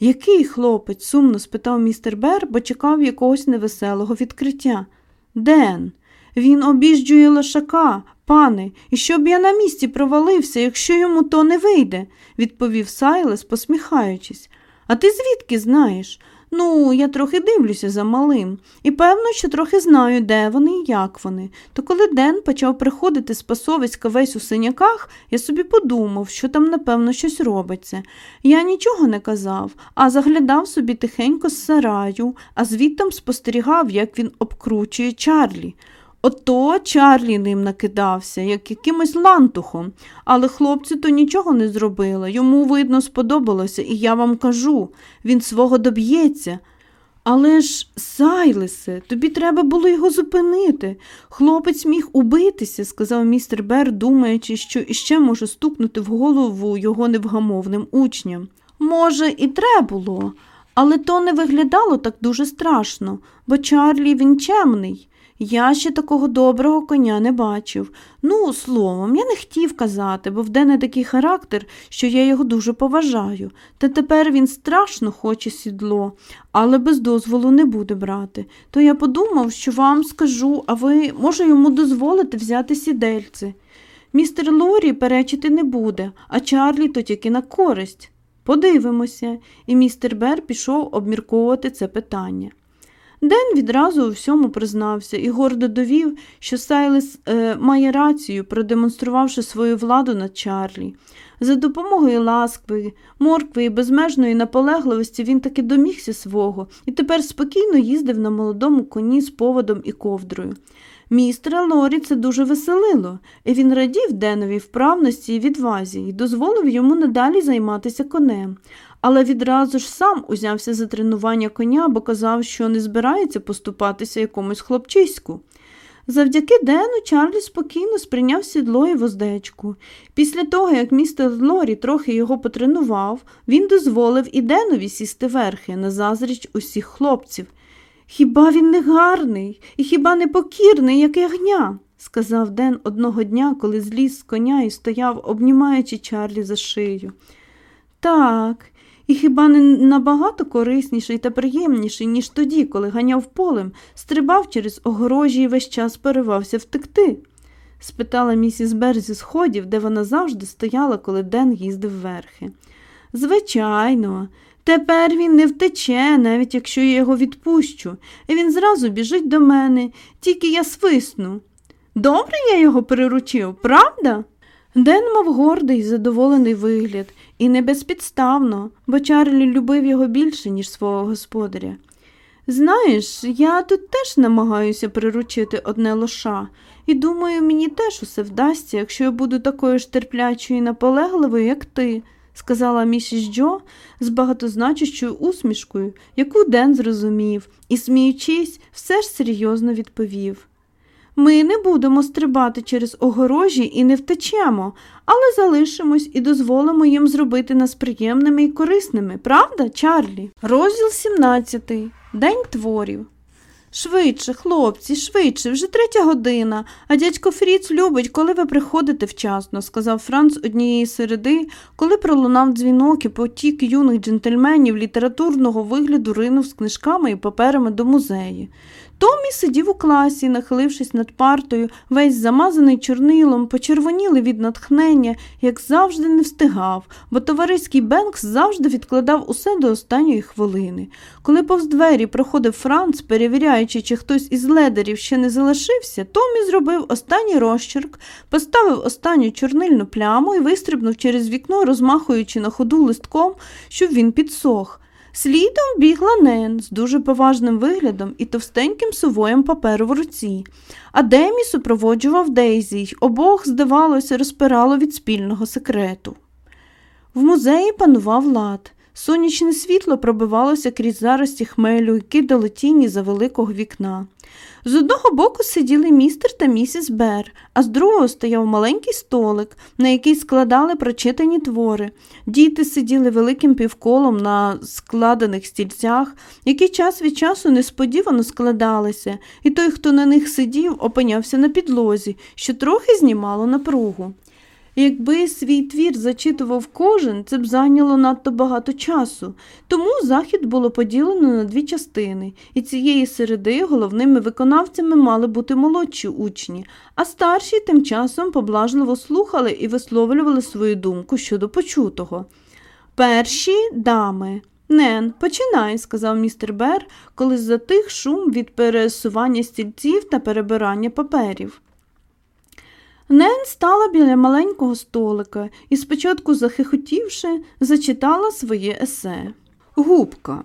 Який хлопець? сумно спитав містер Бер, бо чекав якогось невеселого відкриття. Ден, він обіжджує лошака, пане, і щоб я на місці провалився, якщо йому то не вийде, відповів Сайлес, посміхаючись. А ти звідки знаєш? Ну, я трохи дивлюся за малим, і певно, що трохи знаю, де вони і як вони. То коли Ден почав приходити з пасовиська весь у синяках, я собі подумав, що там, напевно, щось робиться. Я нічого не казав, а заглядав собі тихенько з сараю, а звідтам спостерігав, як він обкручує Чарлі. Ото Чарлі ним накидався, як якимось лантухом, але хлопцю то нічого не зробила. Йому, видно, сподобалося, і я вам кажу він свого доб'ється. Але ж, Сайлесе, тобі треба було його зупинити. Хлопець міг убитися, сказав містер Бер, думаючи, що іще може стукнути в голову його невгамовним учням. Може, і треба було, але то не виглядало так дуже страшно, бо Чарлі він чемний. Я ще такого доброго коня не бачив. Ну, словом, я не хотів казати, бо в Дене такий характер, що я його дуже поважаю. Та тепер він страшно хоче сідло, але без дозволу не буде брати. То я подумав, що вам скажу, а ви, може, йому дозволите взяти сідельце. Містер Лорі перечити не буде, а Чарлі то тільки на користь. Подивимося, і містер Бер пішов обмірковувати це питання. Ден відразу у всьому признався і гордо довів, що Сайлес е, має рацію, продемонструвавши свою владу над Чарлі. За допомогою ласкви, моркви і безмежної наполегливості він таки домігся свого і тепер спокійно їздив на молодому коні з поводом і ковдрою. Містера Лорі це дуже веселило, і він радів Денові вправності і відвазі і дозволив йому надалі займатися конем але відразу ж сам узявся за тренування коня, бо казав, що не збирається поступатися якомусь хлопчиську. Завдяки Дену Чарлі спокійно сприйняв сідло і воздечку. Після того, як містер Лорі трохи його потренував, він дозволив і Денові сісти верхи на зазріч усіх хлопців. Хіба він не гарний і хіба не покірний, як ягня? сказав Ден одного дня, коли зліз з коня і стояв, обнімаючи Чарлі за шию. Так, і хіба не набагато корисніший та приємніший, ніж тоді, коли ганяв полем, стрибав через огорожі і весь час поривався втекти? спитала місіс Бер зі сходів, де вона завжди стояла, коли Ден їздив верхи. Звичайно, тепер він не втече, навіть якщо я його відпущу, і він зразу біжить до мене, тільки я свисну. Добре я його приручив, правда? Ден мав гордий, задоволений вигляд, і не безпідставно, бо Чарлі любив його більше, ніж свого господаря. Знаєш, я тут теж намагаюся приручити одне лоша, і думаю, мені теж усе вдасться, якщо я буду такою ж терплячою і наполегливою, як ти, сказала місіс Джо з багатозначущою усмішкою, яку Ден зрозумів, і, сміючись, все ж серйозно відповів. Ми не будемо стрибати через огорожі і не втечемо, але залишимось і дозволимо їм зробити нас приємними і корисними, правда, Чарлі? Розділ 17. День творів. Швидше, хлопці, швидше, вже третя година, а дядько Фріц любить, коли ви приходите вчасно, сказав Франц однієї середи, коли пролунав дзвінок і потік юних джентльменів літературного вигляду ринув з книжками і паперами до музею. Томі сидів у класі, нахилившись над партою, весь замазаний чорнилом, почервонілий від натхнення, як завжди не встигав, бо товариський Бенкс завжди відкладав усе до останньої хвилини. Коли повз двері проходив Франц, перевіряючи, чи хтось із ледерів ще не залишився, Томі зробив останній розчерк, поставив останню чорнильну пляму і вистрибнув через вікно, розмахуючи на ходу листком, щоб він підсох. Слідом бігла Нен з дуже поважним виглядом і товстеньким сувоєм паперу в руці, а Демі супроводжував Дейзі й обох, здавалося, розпирало від спільного секрету. В музеї панував лад. Сонячне світло пробивалося крізь зарості хмелю і кидало за великого вікна. З одного боку сиділи містер та місіс Бер, а з другого стояв маленький столик, на який складали прочитані твори. Діти сиділи великим півколом на складених стільцях, які час від часу несподівано складалися, і той, хто на них сидів, опинявся на підлозі, що трохи знімало напругу. Якби свій твір зачитував кожен, це б зайняло надто багато часу, тому захід було поділено на дві частини, і цієї середи головними виконавцями мали бути молодші учні, а старші тим часом поблажливо слухали і висловлювали свою думку щодо почутого. Перші дами. Нен, починай, сказав містер Бер, коли затих шум від пересування стільців та перебирання паперів. Нен стала біля маленького столика і, спочатку захихотівши, зачитала своє есе. Губка.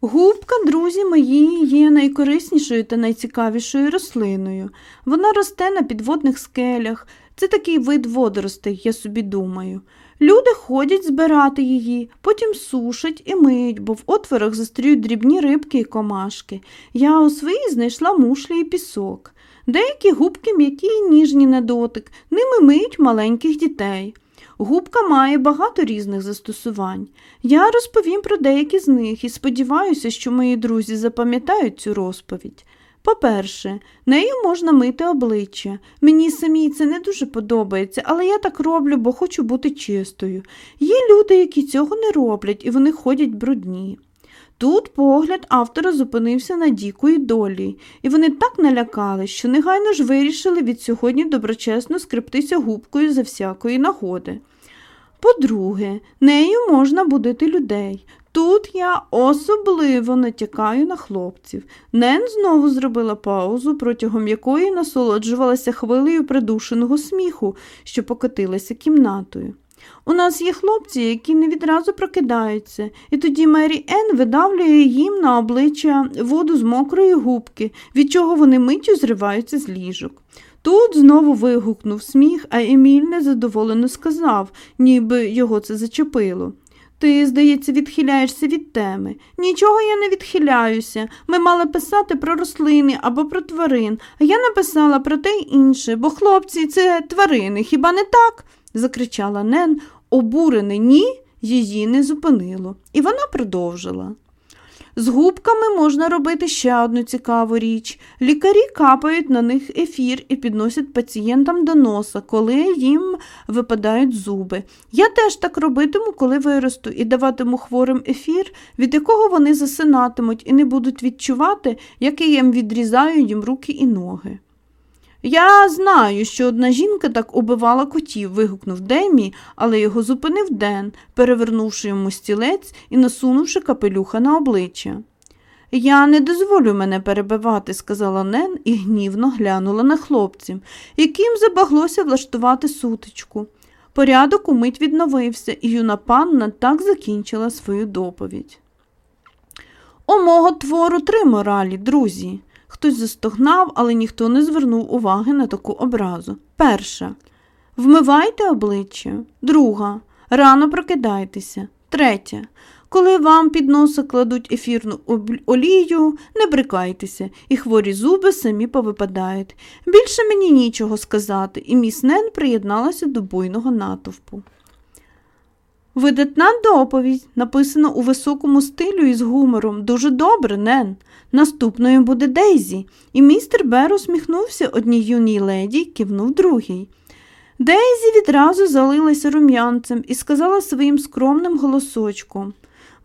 Губка, друзі мої, є найкориснішою та найцікавішою рослиною. Вона росте на підводних скелях. Це такий вид водоростей, я собі думаю. Люди ходять збирати її, потім сушать і миють, бо в отворах застрюють дрібні рибки і комашки. Я у своїй знайшла мушлі і пісок. Деякі губки м'які й ніжні на дотик, ними миють маленьких дітей. Губка має багато різних застосувань. Я розповім про деякі з них і сподіваюся, що мої друзі запам'ятають цю розповідь. По-перше, нею можна мити обличчя. Мені самій це не дуже подобається, але я так роблю, бо хочу бути чистою. Є люди, які цього не роблять, і вони ходять брудні. Тут погляд автора зупинився на дікої долі, і вони так налякали, що негайно ж вирішили від сьогодні доброчесно скриптися губкою за всякої нагоди. По-друге, нею можна будити людей. Тут я особливо натякаю на хлопців. Нен знову зробила паузу, протягом якої насолоджувалася хвилею придушеного сміху, що покотилася кімнатою. У нас є хлопці, які не відразу прокидаються, і тоді Мері Енн видавлює їм на обличчя воду з мокрої губки, від чого вони миттю зриваються з ліжок. Тут знову вигукнув сміх, а Еміль незадоволено сказав, ніби його це зачепило. Ти, здається, відхиляєшся від теми. Нічого я не відхиляюся. Ми мали писати про рослини або про тварин, а я написала про те й інше, бо хлопці це тварини, хіба не так? Закричала Нен, обурене ні, її не зупинило, і вона продовжила. З губками можна робити ще одну цікаву річ. Лікарі капають на них ефір і підносять пацієнтам до носа, коли їм випадають зуби. Я теж так робитиму, коли виросту, і даватиму хворим ефір, від якого вони засинатимуть і не будуть відчувати, як я їм відрізаю їм руки і ноги. Я знаю, що одна жінка так убивала котів, вигукнув Демі, але його зупинив Ден, перевернувши йому стілець і насунувши капелюха на обличчя. Я не дозволю мене перебивати, сказала Нен і гнівно глянула на хлопців, яким забаглося влаштувати сутичку. Порядок умить відновився, і юна панна так закінчила свою доповідь. У мого твору три моралі, друзі. Хтось застогнав, але ніхто не звернув уваги на таку образу. Перша. Вмивайте обличчя. Друга. Рано прокидайтеся. Третя. Коли вам під носа кладуть ефірну олію, не брикайтеся, і хворі зуби самі повипадають. Більше мені нічого сказати, і міс Нен приєдналася до буйного натовпу. Видатна доповідь, написана у високому стилю і з гумором. Дуже добре, Нен. Наступною буде Дейзі, і містер Бер усміхнувся одній юній леді кивнув другій. Дейзі відразу залилася рум'янцем і сказала своїм скромним голосочком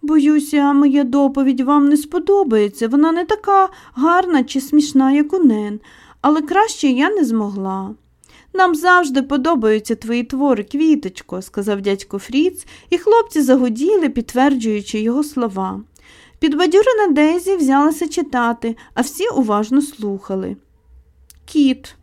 Боюся, моя доповідь вам не сподобається. Вона не така гарна чи смішна, як у Нен, але краще я не змогла. Нам завжди подобаються твої твори, квіточко, сказав дядько Фріц, і хлопці загуділи, підтверджуючи його слова. Підбадьорена Дейзі взялася читати, а всі уважно слухали. Кіт.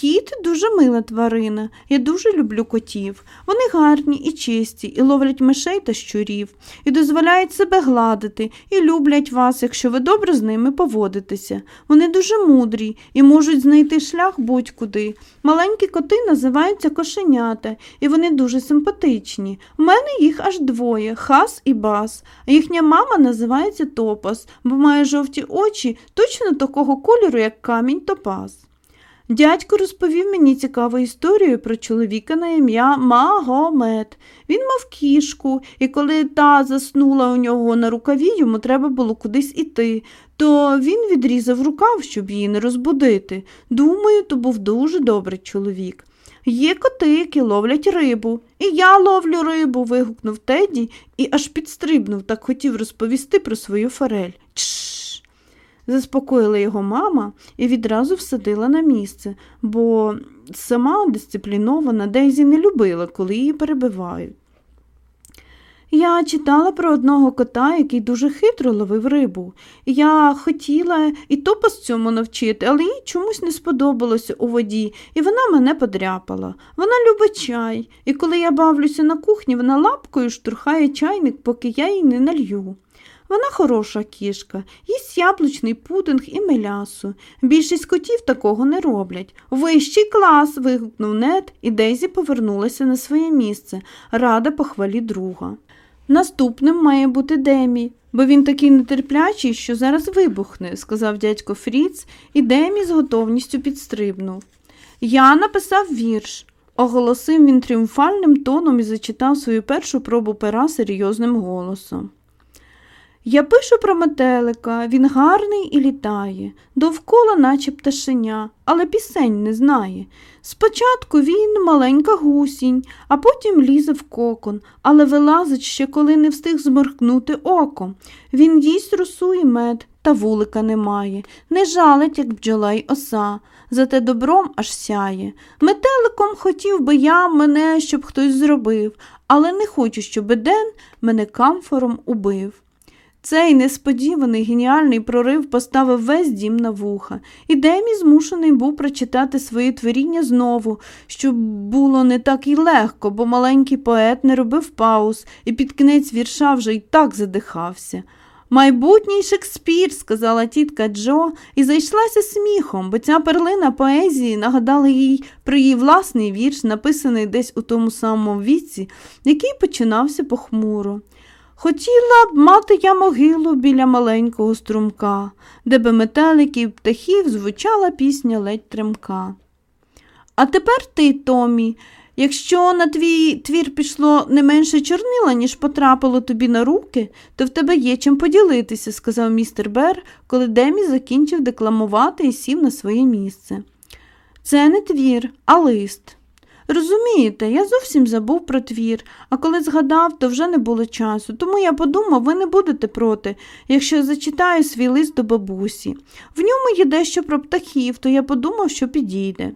Кіт дуже мила тварина. Я дуже люблю котів. Вони гарні і чисті, і ловлять мишей та щурів, і дозволяють себе гладити, і люблять вас, якщо ви добре з ними поводитеся. Вони дуже мудрі і можуть знайти шлях будь-куди. Маленькі коти називаються кошенята, і вони дуже симпатичні. У мене їх аж двоє хас і бас, а їхня мама називається Топас, бо має жовті очі точно такого кольору, як камінь топаз. Дядько розповів мені цікаву історію про чоловіка на ім'я Магомед. Він мав кішку, і коли та заснула у нього на рукаві, йому треба було кудись іти, то він відрізав рукав, щоб її не розбудити. Думаю, то був дуже добрий чоловік. Є коти, які ловлять рибу. І я ловлю рибу. вигукнув Теді і аж підстрибнув, так хотів розповісти про свою форель. Чш заспокоїла його мама і відразу всадила на місце, бо сама дисциплінована Дейзі не любила, коли її перебивають. Я читала про одного кота, який дуже хитро ловив рибу. Я хотіла і топас цьому навчити, але їй чомусь не сподобалося у воді, і вона мене подряпала. Вона любить чай, і коли я бавлюся на кухні, вона лапкою штурхає чайник, поки я їй не налью. Вона хороша кішка, їсть яблучний пудинг і мелясу. Більшість котів такого не роблять. Вищий клас. вигукнув Нед, і Дейзі повернулася на своє місце, рада похвалі друга. Наступним має бути Демі, бо він такий нетерплячий, що зараз вибухне, сказав дядько Фріц, і Демі з готовністю підстрибнув. Я написав вірш. Оголосив він тріумфальним тоном і зачитав свою першу пробу пера серйозним голосом. Я пишу про метелика, він гарний і літає, довкола, наче пташеня, але пісень не знає. Спочатку він маленька гусінь, а потім лізе в кокон, але вилазить ще, коли не встиг зморкнути оком. Він їсть росу і мед, та вулика немає, не жалить, як бджола й оса, зате добром аж сяє. Метеликом хотів би я мене, щоб хтось зробив, але не хочу, щоб Еден мене камфором убив. Цей несподіваний геніальний прорив поставив весь дім на вуха, і Демі змушений був прочитати свої творіння знову, що було не так і легко, бо маленький поет не робив пауз і під кінець вірша вже й так задихався. Майбутній Шекспір, сказала тітка Джо, і зайшлася сміхом, бо ця перлина поезії нагадала їй про її власний вірш, написаний десь у тому самому віці, який починався похмуро. Хотіла б мати я могилу біля маленького струмка, де би метеликів птахів звучала пісня ледь тремка. А тепер ти, Томі, якщо на твій твір пішло не менше чорнила, ніж потрапило тобі на руки, то в тебе є чим поділитися, сказав містер Бер, коли Демі закінчив декламувати і сів на своє місце. Це не твір, а лист. Розумієте, я зовсім забув про твір, а коли згадав, то вже не було часу, тому я подумав, ви не будете проти, якщо зачитаю свій лист до бабусі. В ньому є дещо про птахів, то я подумав, що підійде.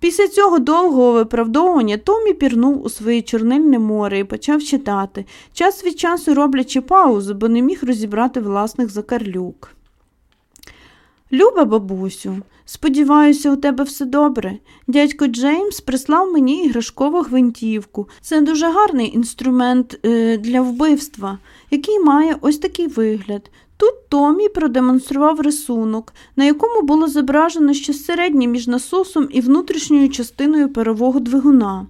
Після цього довгого виправдовування Томі пірнув у своє чорнильне море і почав читати, час від часу роблячи паузу, бо не міг розібрати власних закарлюк. Люба бабусю, сподіваюся, у тебе все добре. Дядько Джеймс прислав мені іграшкову гвинтівку. Це дуже гарний інструмент е, для вбивства, який має ось такий вигляд. Тут Томі продемонстрував рисунок, на якому було зображено щось середнє між насосом і внутрішньою частиною парового двигуна.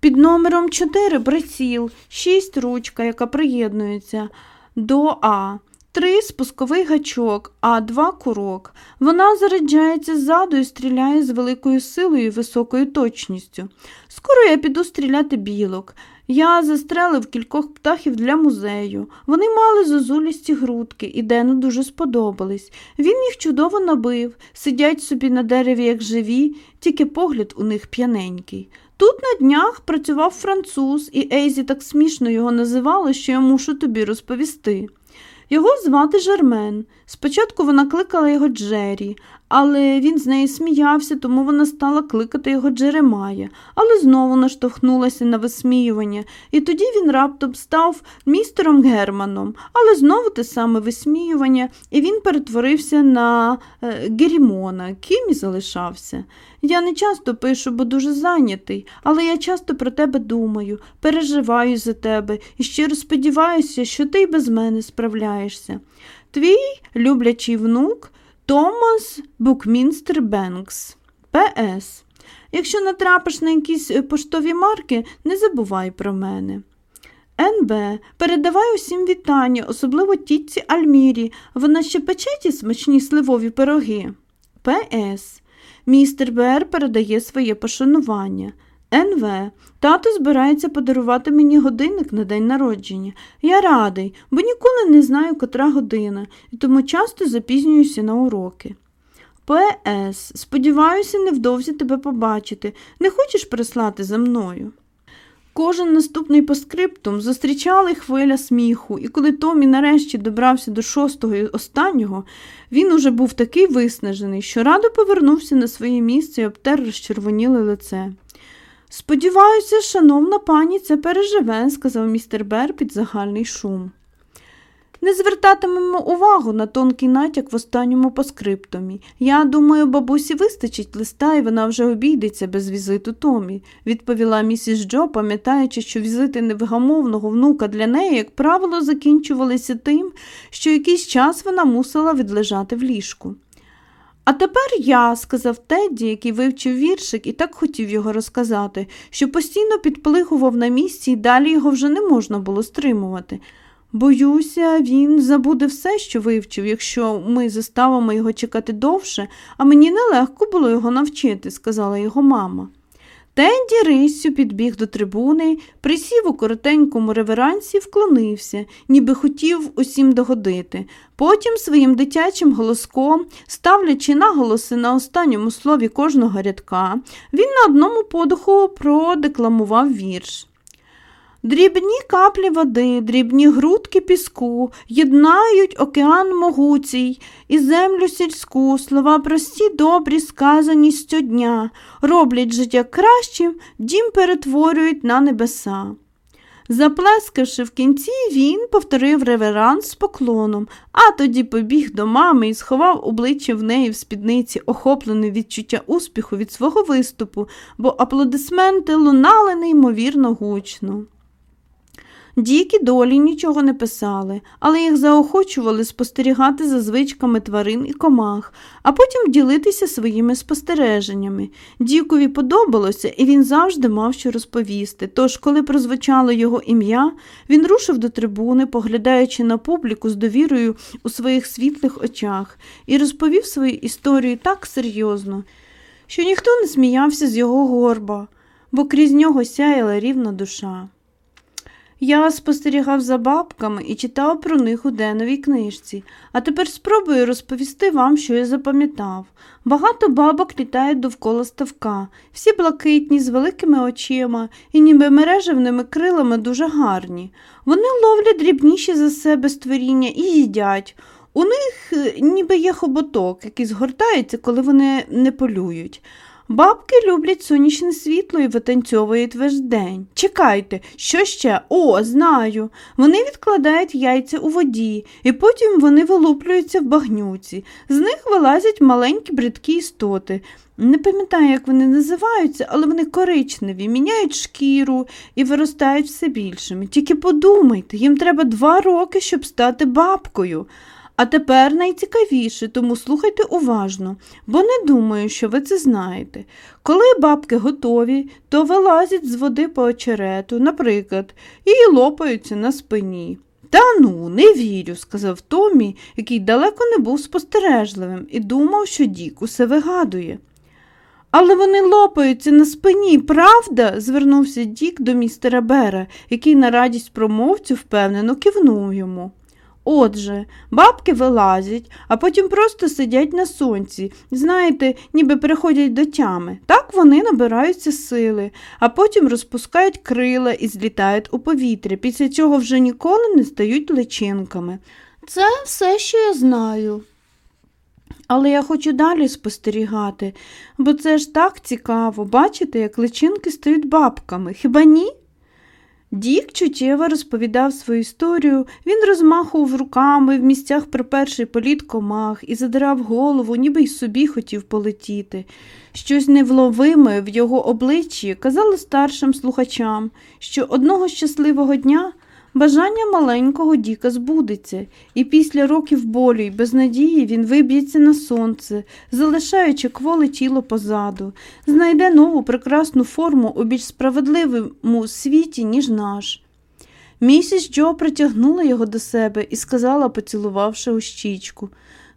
Під номером 4 приціл, 6 ручка, яка приєднується до А. Три спусковий гачок, а два курок. Вона заряджається ззаду і стріляє з великою силою і високою точністю. Скоро я піду стріляти білок. Я застрелив кількох птахів для музею. Вони мали зозулісті грудки і Дену дуже сподобались. Він їх чудово набив, сидять собі на дереві, як живі, тільки погляд у них п'яненький. Тут на днях працював француз, і Ейзі так смішно його називала, що я мушу тобі розповісти. Його звати Жермен. Спочатку вона кликала його Джері, але він з неї сміявся, тому вона стала кликати його Джеремая, але знову наштовхнулася на висміювання, і тоді він раптом став містером Германом, але знову те саме висміювання, і він перетворився на е, Герімона, ким і залишався. Я не часто пишу, бо дуже зайнятий, але я часто про тебе думаю, переживаю за тебе і щиро сподіваюся, що ти й без мене справляєшся. Твій люблячий внук Томас Букмінстер Бенкс. П.С. Якщо натрапиш на якісь е, поштові марки, не забувай про мене. НБ. Передавай усім вітання, особливо тітці Альмірі. Вона ще пече ті смачні сливові пироги. П.С. Містер Бер передає своє пошанування. НВ. Тато збирається подарувати мені годинник на день народження. Я радий, бо ніколи не знаю, котра година, і тому часто запізнююся на уроки. П.С. Сподіваюся, невдовзі тебе побачити. Не хочеш прислати за мною? Кожен наступний поскриптум зустрічали хвиля сміху, і коли Томі нарешті добрався до шостого і останнього, він уже був такий виснажений, що радо повернувся на своє місце і обтер розчервоніле лице. Сподіваюся, шановна пані це переживе, сказав містер Бер під загальний шум. Не звертатимемо увагу на тонкий натяк в останньому поскриптумі. Я думаю, бабусі вистачить листа, і вона вже обійдеться без візиту Томі, відповіла місіс Джо, пам'ятаючи, що візити невигамовного внука для неї, як правило, закінчувалися тим, що якийсь час вона мусила відлежати в ліжку. А тепер я, сказав Тедді, який вивчив віршик і так хотів його розказати, що постійно підплигував на місці і далі його вже не можна було стримувати. Боюся, він забуде все, що вивчив, якщо ми заставимо його чекати довше, а мені нелегко було його навчити, сказала його мама. Тенді риссю підбіг до трибуни, присів у коротенькому реверансі, вклонився, ніби хотів усім догодити. Потім своїм дитячим голоском, ставлячи наголоси на останньому слові кожного рядка, він на одному подуху продекламував вірш. Дрібні каплі води, дрібні грудки піску єднають океан могуцій і землю сільську, слова прості, добрі, сказані щодня, роблять життя кращим, дім перетворюють на небеса. Заплескавши в кінці, він повторив реверанс з поклоном, а тоді побіг до мами і сховав обличчя в неї в спідниці, охоплене відчуття успіху від свого виступу, бо аплодисменти лунали неймовірно гучно. Діки долі нічого не писали, але їх заохочували спостерігати за звичками тварин і комах, а потім ділитися своїми спостереженнями. Дікові подобалося, і він завжди мав що розповісти. Тож, коли прозвучало його ім'я, він рушив до трибуни, поглядаючи на публіку з довірою у своїх світлих очах, і розповів свою історію так серйозно, що ніхто не сміявся з його горба, бо крізь нього сяяла рівна душа. Я спостерігав за бабками і читав про них у деновій книжці, а тепер спробую розповісти вам, що я запам'ятав. Багато бабок літають довкола ставка, всі блакитні, з великими очима і ніби мережевними крилами дуже гарні. Вони ловлять дрібніші за себе створіння і їдять. У них е, ніби є хоботок, який згортається, коли вони не полюють. Бабки люблять сонячне світло і витанцьовують весь день. Чекайте, що ще? О, знаю. Вони відкладають яйця у воді, і потім вони вилуплюються в багнюці. З них вилазять маленькі бридкі істоти. Не пам'ятаю, як вони називаються, але вони коричневі, міняють шкіру і виростають все більшими. Тільки подумайте, їм треба два роки, щоб стати бабкою. А тепер найцікавіше, тому слухайте уважно, бо не думаю, що ви це знаєте. Коли бабки готові, то вилазять з води по очерету, наприклад, і лопаються на спині. Та ну, не вірю, сказав Томі, який далеко не був спостережливим, і думав, що Дік усе вигадує. Але вони лопаються на спині, правда? звернувся Дік до містера Бера, який на радість промовцю впевнено кивнув йому. Отже, бабки вилазять, а потім просто сидять на сонці, знаєте, ніби приходять до тями. Так вони набираються сили, а потім розпускають крила і злітають у повітря, після цього вже ніколи не стають личинками. Це все, що я знаю. Але я хочу далі спостерігати, бо це ж так цікаво бачити, як личинки стають бабками. Хіба ні? Дік чуттєво розповідав свою історію, він розмахував руками в місцях про перший політ комах і задирав голову, ніби й собі хотів полетіти. Щось невловиме в його обличчі казало старшим слухачам, що одного щасливого дня Бажання маленького Діка збудеться, і після років болю й безнадії він виб'ється на сонце, залишаючи кволе тіло позаду, знайде нову прекрасну форму у більш справедливому світі, ніж наш. Місіс Джо притягнула його до себе і сказала, поцілувавши у щічку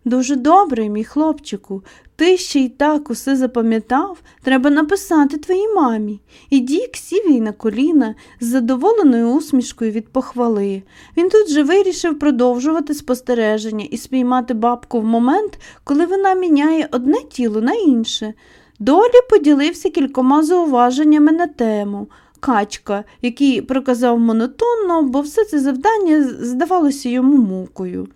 Дуже добре, мій хлопчику, ти ще й так усе запам'ятав, треба написати твоїй мамі. І Дік сів їй на коліна з задоволеною усмішкою від похвали. Він тут же вирішив продовжувати спостереження і спіймати бабку в момент, коли вона міняє одне тіло на інше. Долі поділився кількома зауваженнями на тему. Качка, який проказав монотонно, бо все це завдання здавалося йому мукою.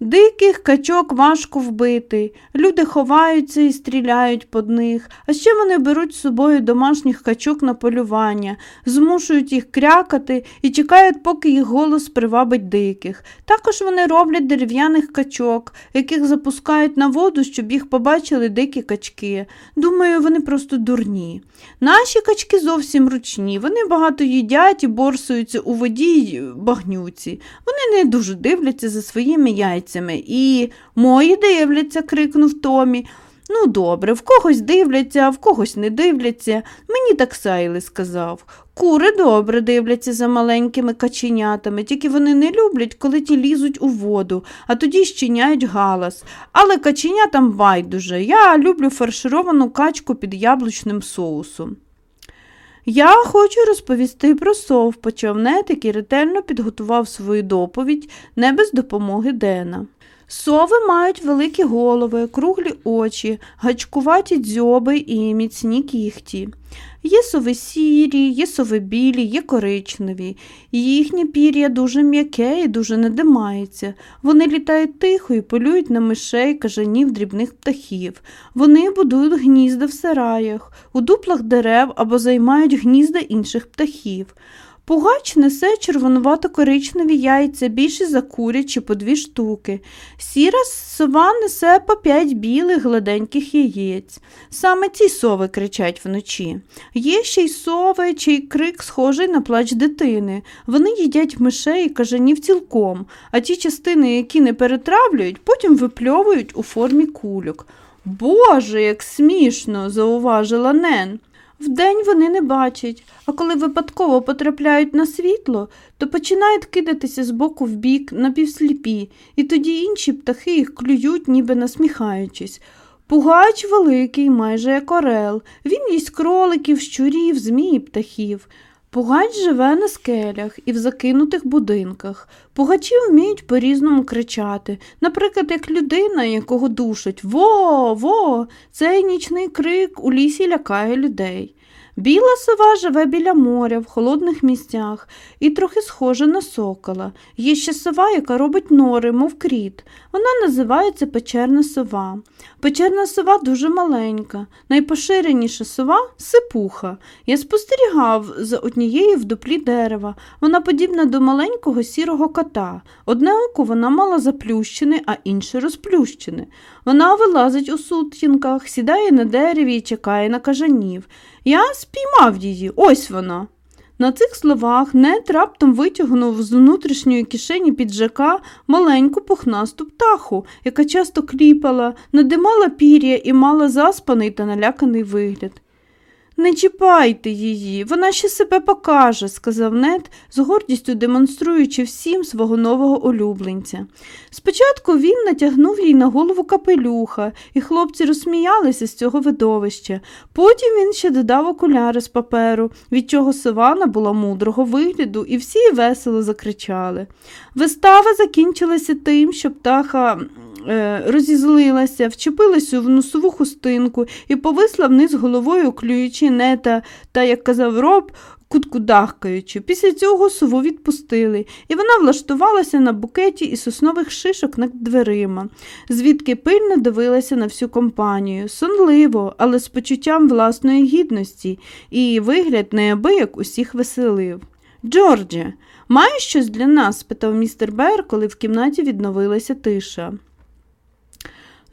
Диких качок важко вбити, люди ховаються і стріляють под них, а ще вони беруть з собою домашніх качок на полювання, змушують їх крякати і чекають, поки їх голос привабить диких. Також вони роблять дерев'яних качок, яких запускають на воду, щоб їх побачили дикі качки. Думаю, вони просто дурні. Наші качки зовсім ручні, вони багато їдять і борсуються у воді й багнюці. Вони не дуже дивляться за своїми яйцями яйцями. І мої дивляться, крикнув Томі. Ну, добре, в когось дивляться, а в когось не дивляться. Мені так Сайли сказав. Кури добре дивляться за маленькими каченятами, тільки вони не люблять, коли ті лізуть у воду, а тоді щиняють галас. Але каченятам байдуже. Я люблю фаршировану качку під яблучним соусом. Я хочу розповісти про сов, почав нет, який ретельно підготував свою доповідь не без допомоги Дена. Сови мають великі голови, круглі очі, гачкуваті дзьоби і міцні кіхті. Є сови сірі, є сови білі, є коричневі. Їхнє пір'я дуже м'яке і дуже надимається. Вони літають тихо і полюють на мишей, кажанів, дрібних птахів. Вони будують гнізда в сараях, у дуплах дерев або займають гнізда інших птахів. Пугач несе червонувато-коричневі яйця більше за курячі по дві штуки. Сіра сова несе по п'ять білих гладеньких яєць. Саме ці сови кричать вночі. Є ще й сови, чий крик схожий на плач дитини. Вони їдять мишей і кажанів цілком, а ті частини, які не перетравлюють, потім випльовують у формі кульок. Боже, як смішно, зауважила Нен. Вдень вони не бачать, а коли випадково потрапляють на світло, то починають кидатися з боку в бік напівсліпі, і тоді інші птахи їх клюють, ніби насміхаючись. Пугач великий, майже як орел. Він їсть кроликів, щурів, змій і птахів. Пугач живе на скелях і в закинутих будинках. Пугачі вміють по-різному кричати, наприклад, як людина, якого душать Во, во, цей нічний крик у лісі лякає людей. Біла сова живе біля моря, в холодних місцях, і трохи схожа на сокола. Є ще сова, яка робить нори, мов кріт. Вона називається печерна сова. Печерна сова дуже маленька. Найпоширеніша сова сипуха. Я спостерігав за однією в дуплі дерева. Вона подібна до маленького сірого кота. Одне око вона мала заплющене, а інше розплющене. Вона вилазить у сутінках, сідає на дереві і чекає на кажанів. Я спіймав її, ось вона. На цих словах Нет раптом витягнув з внутрішньої кишені піджака маленьку пухнасту птаху, яка часто кліпала, надимала пір'я і мала заспаний та наляканий вигляд. Не чіпайте її, вона ще себе покаже, сказав Нет, з гордістю демонструючи всім свого нового улюбленця. Спочатку він натягнув їй на голову капелюха, і хлопці розсміялися з цього видовища. Потім він ще додав окуляри з паперу, від чого сивана була мудрого вигляду, і всі весело закричали. Вистава закінчилася тим, що птаха е, розізлилася, вчепилася в носову хустинку і повисла вниз головою, клюючи нета та, як казав роб, куткудахкаючи. Після цього сову відпустили, і вона влаштувалася на букеті із соснових шишок над дверима, звідки пильно дивилася на всю компанію, сонливо, але з почуттям власної гідності, і вигляд неабияк усіх веселив. Джордже, маєш щось для нас? спитав містер Бер, коли в кімнаті відновилася тиша.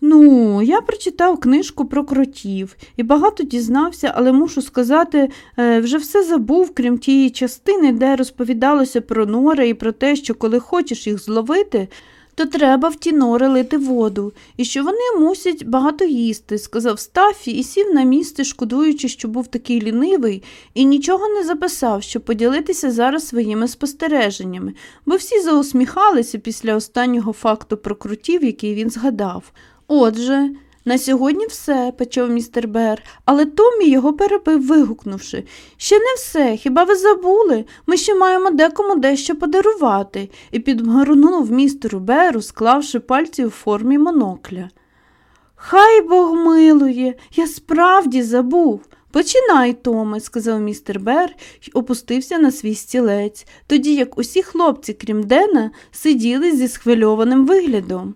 Ну, я прочитав книжку про кротів і багато дізнався, але мушу сказати, е, вже все забув, крім тієї частини, де розповідалося про нори і про те, що коли хочеш їх зловити, то треба в ті нори лити воду, і що вони мусять багато їсти, сказав Стафі і сів на місце, шкодуючи, що був такий лінивий, і нічого не записав, щоб поділитися зараз своїми спостереженнями, бо всі заусміхалися після останнього факту про крутів, який він згадав. Отже, на сьогодні все, почав містер Бер, але Томі його перебив, вигукнувши. Ще не все, хіба ви забули? Ми ще маємо декому дещо подарувати, і підгорнув містеру Беру, склавши пальці у формі монокля. Хай Бог милує, я справді забув. Починай, Томе, сказав містер Бер і опустився на свій стілець, тоді як усі хлопці, крім Дена, сиділи зі схвильованим виглядом.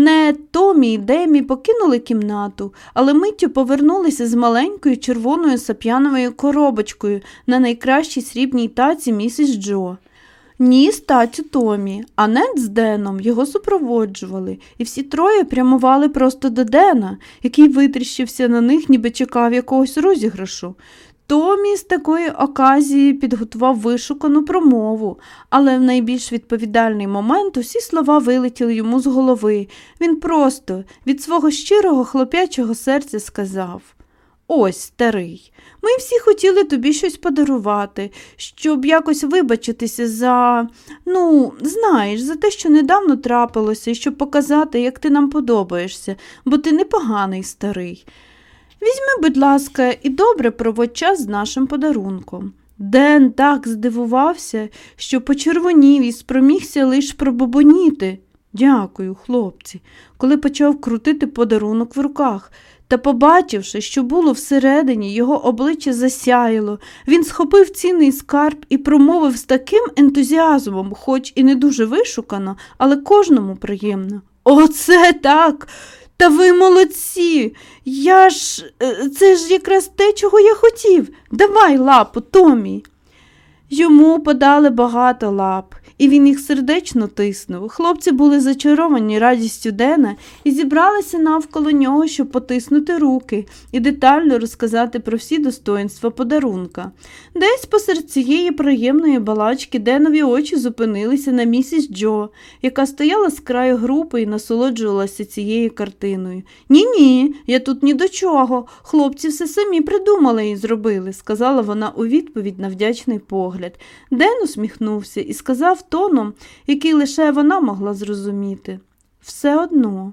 Не Томі і Демі покинули кімнату, але миттю повернулися з маленькою червоною сап'яновою коробочкою на найкращій срібній таці місіс Джо. Ні, з тацю Томі, а Нед з Деном його супроводжували, і всі троє прямували просто до Дена, який витріщився на них, ніби чекав якогось розіграшу. Томі з такої оказії підготував вишукану промову, але в найбільш відповідальний момент усі слова вилетіли йому з голови. Він просто від свого щирого хлоп'ячого серця сказав Ось, старий, ми всі хотіли тобі щось подарувати, щоб якось вибачитися за, ну, знаєш, за те, що недавно трапилося, і щоб показати, як ти нам подобаєшся, бо ти непоганий старий. Візьми, будь ласка, і добре проводь час з нашим подарунком. Ден так здивувався, що почервонів і спромігся лиш пробобоніти. Дякую, хлопці, коли почав крутити подарунок в руках. Та, побачивши, що було всередині, його обличчя засяяло. Він схопив цінний скарб і промовив з таким ентузіазмом, хоч і не дуже вишукано, але кожному приємно. Оце так! Та ви молодці. Я ж е, це ж якраз те, чого я хотів. Давай лапу, Томі. Йому подали багато лап, і він їх сердечно тиснув. Хлопці були зачаровані радістю Дена і зібралися навколо нього, щоб потиснути руки і детально розказати про всі достоинства подарунка. Десь посеред цієї приємної балачки Денові очі зупинилися на місіс Джо, яка стояла з краю групи і насолоджувалася цією картиною. Ні, ні, я тут ні до чого. Хлопці все самі придумали і зробили, сказала вона у відповідь на вдячний погляд. Ден усміхнувся і сказав тоном, який лише вона могла зрозуміти. Все одно.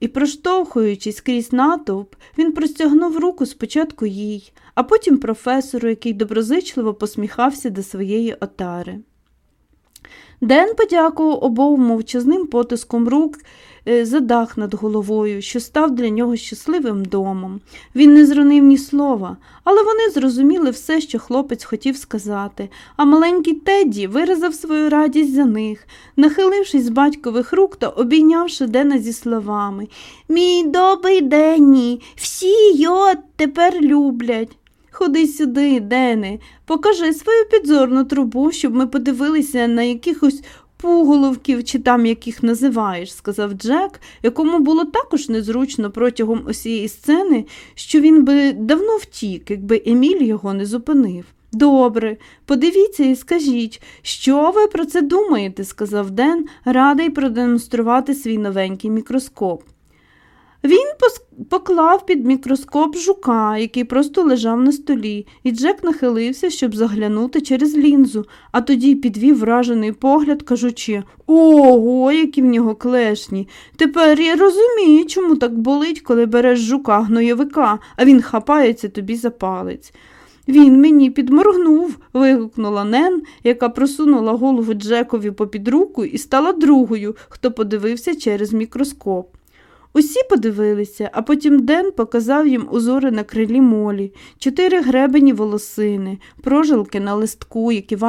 І, проштовхуючись крізь натовп, він простягнув руку спочатку їй, а потім професору, який доброзичливо посміхався до своєї отари. Ден подякував обом мовчазним потиском рук е, за дах над головою, що став для нього щасливим домом. Він не зронив ні слова, але вони зрозуміли все, що хлопець хотів сказати, а маленький Тедді виразив свою радість за них, нахилившись з батькових рук та обійнявши Дена зі словами Мій добрий Денні, всі його тепер люблять. Ходи сюди, Дене, покажи свою підзорну трубу, щоб ми подивилися на якихось пуголовків чи там яких називаєш, сказав Джек, якому було також незручно протягом усієї сцени, що він би давно втік, якби Еміль його не зупинив. Добре, подивіться і скажіть, що ви про це думаєте, сказав Ден, радий продемонструвати свій новенький мікроскоп. Він поклав під мікроскоп жука, який просто лежав на столі, і Джек нахилився, щоб заглянути через лінзу, а тоді підвів вражений погляд, кажучи Ого, які в нього клешні. Тепер я розумію, чому так болить, коли береш жука гнойовика, а він хапається тобі за палець. Він мені підморгнув, вигукнула Нен, яка просунула голову Джекові попід руку і стала другою, хто подивився через мікроскоп. Усі подивилися, а потім Ден показав їм узори на крилі молі, чотири гребені волосини, прожилки на листку, які важко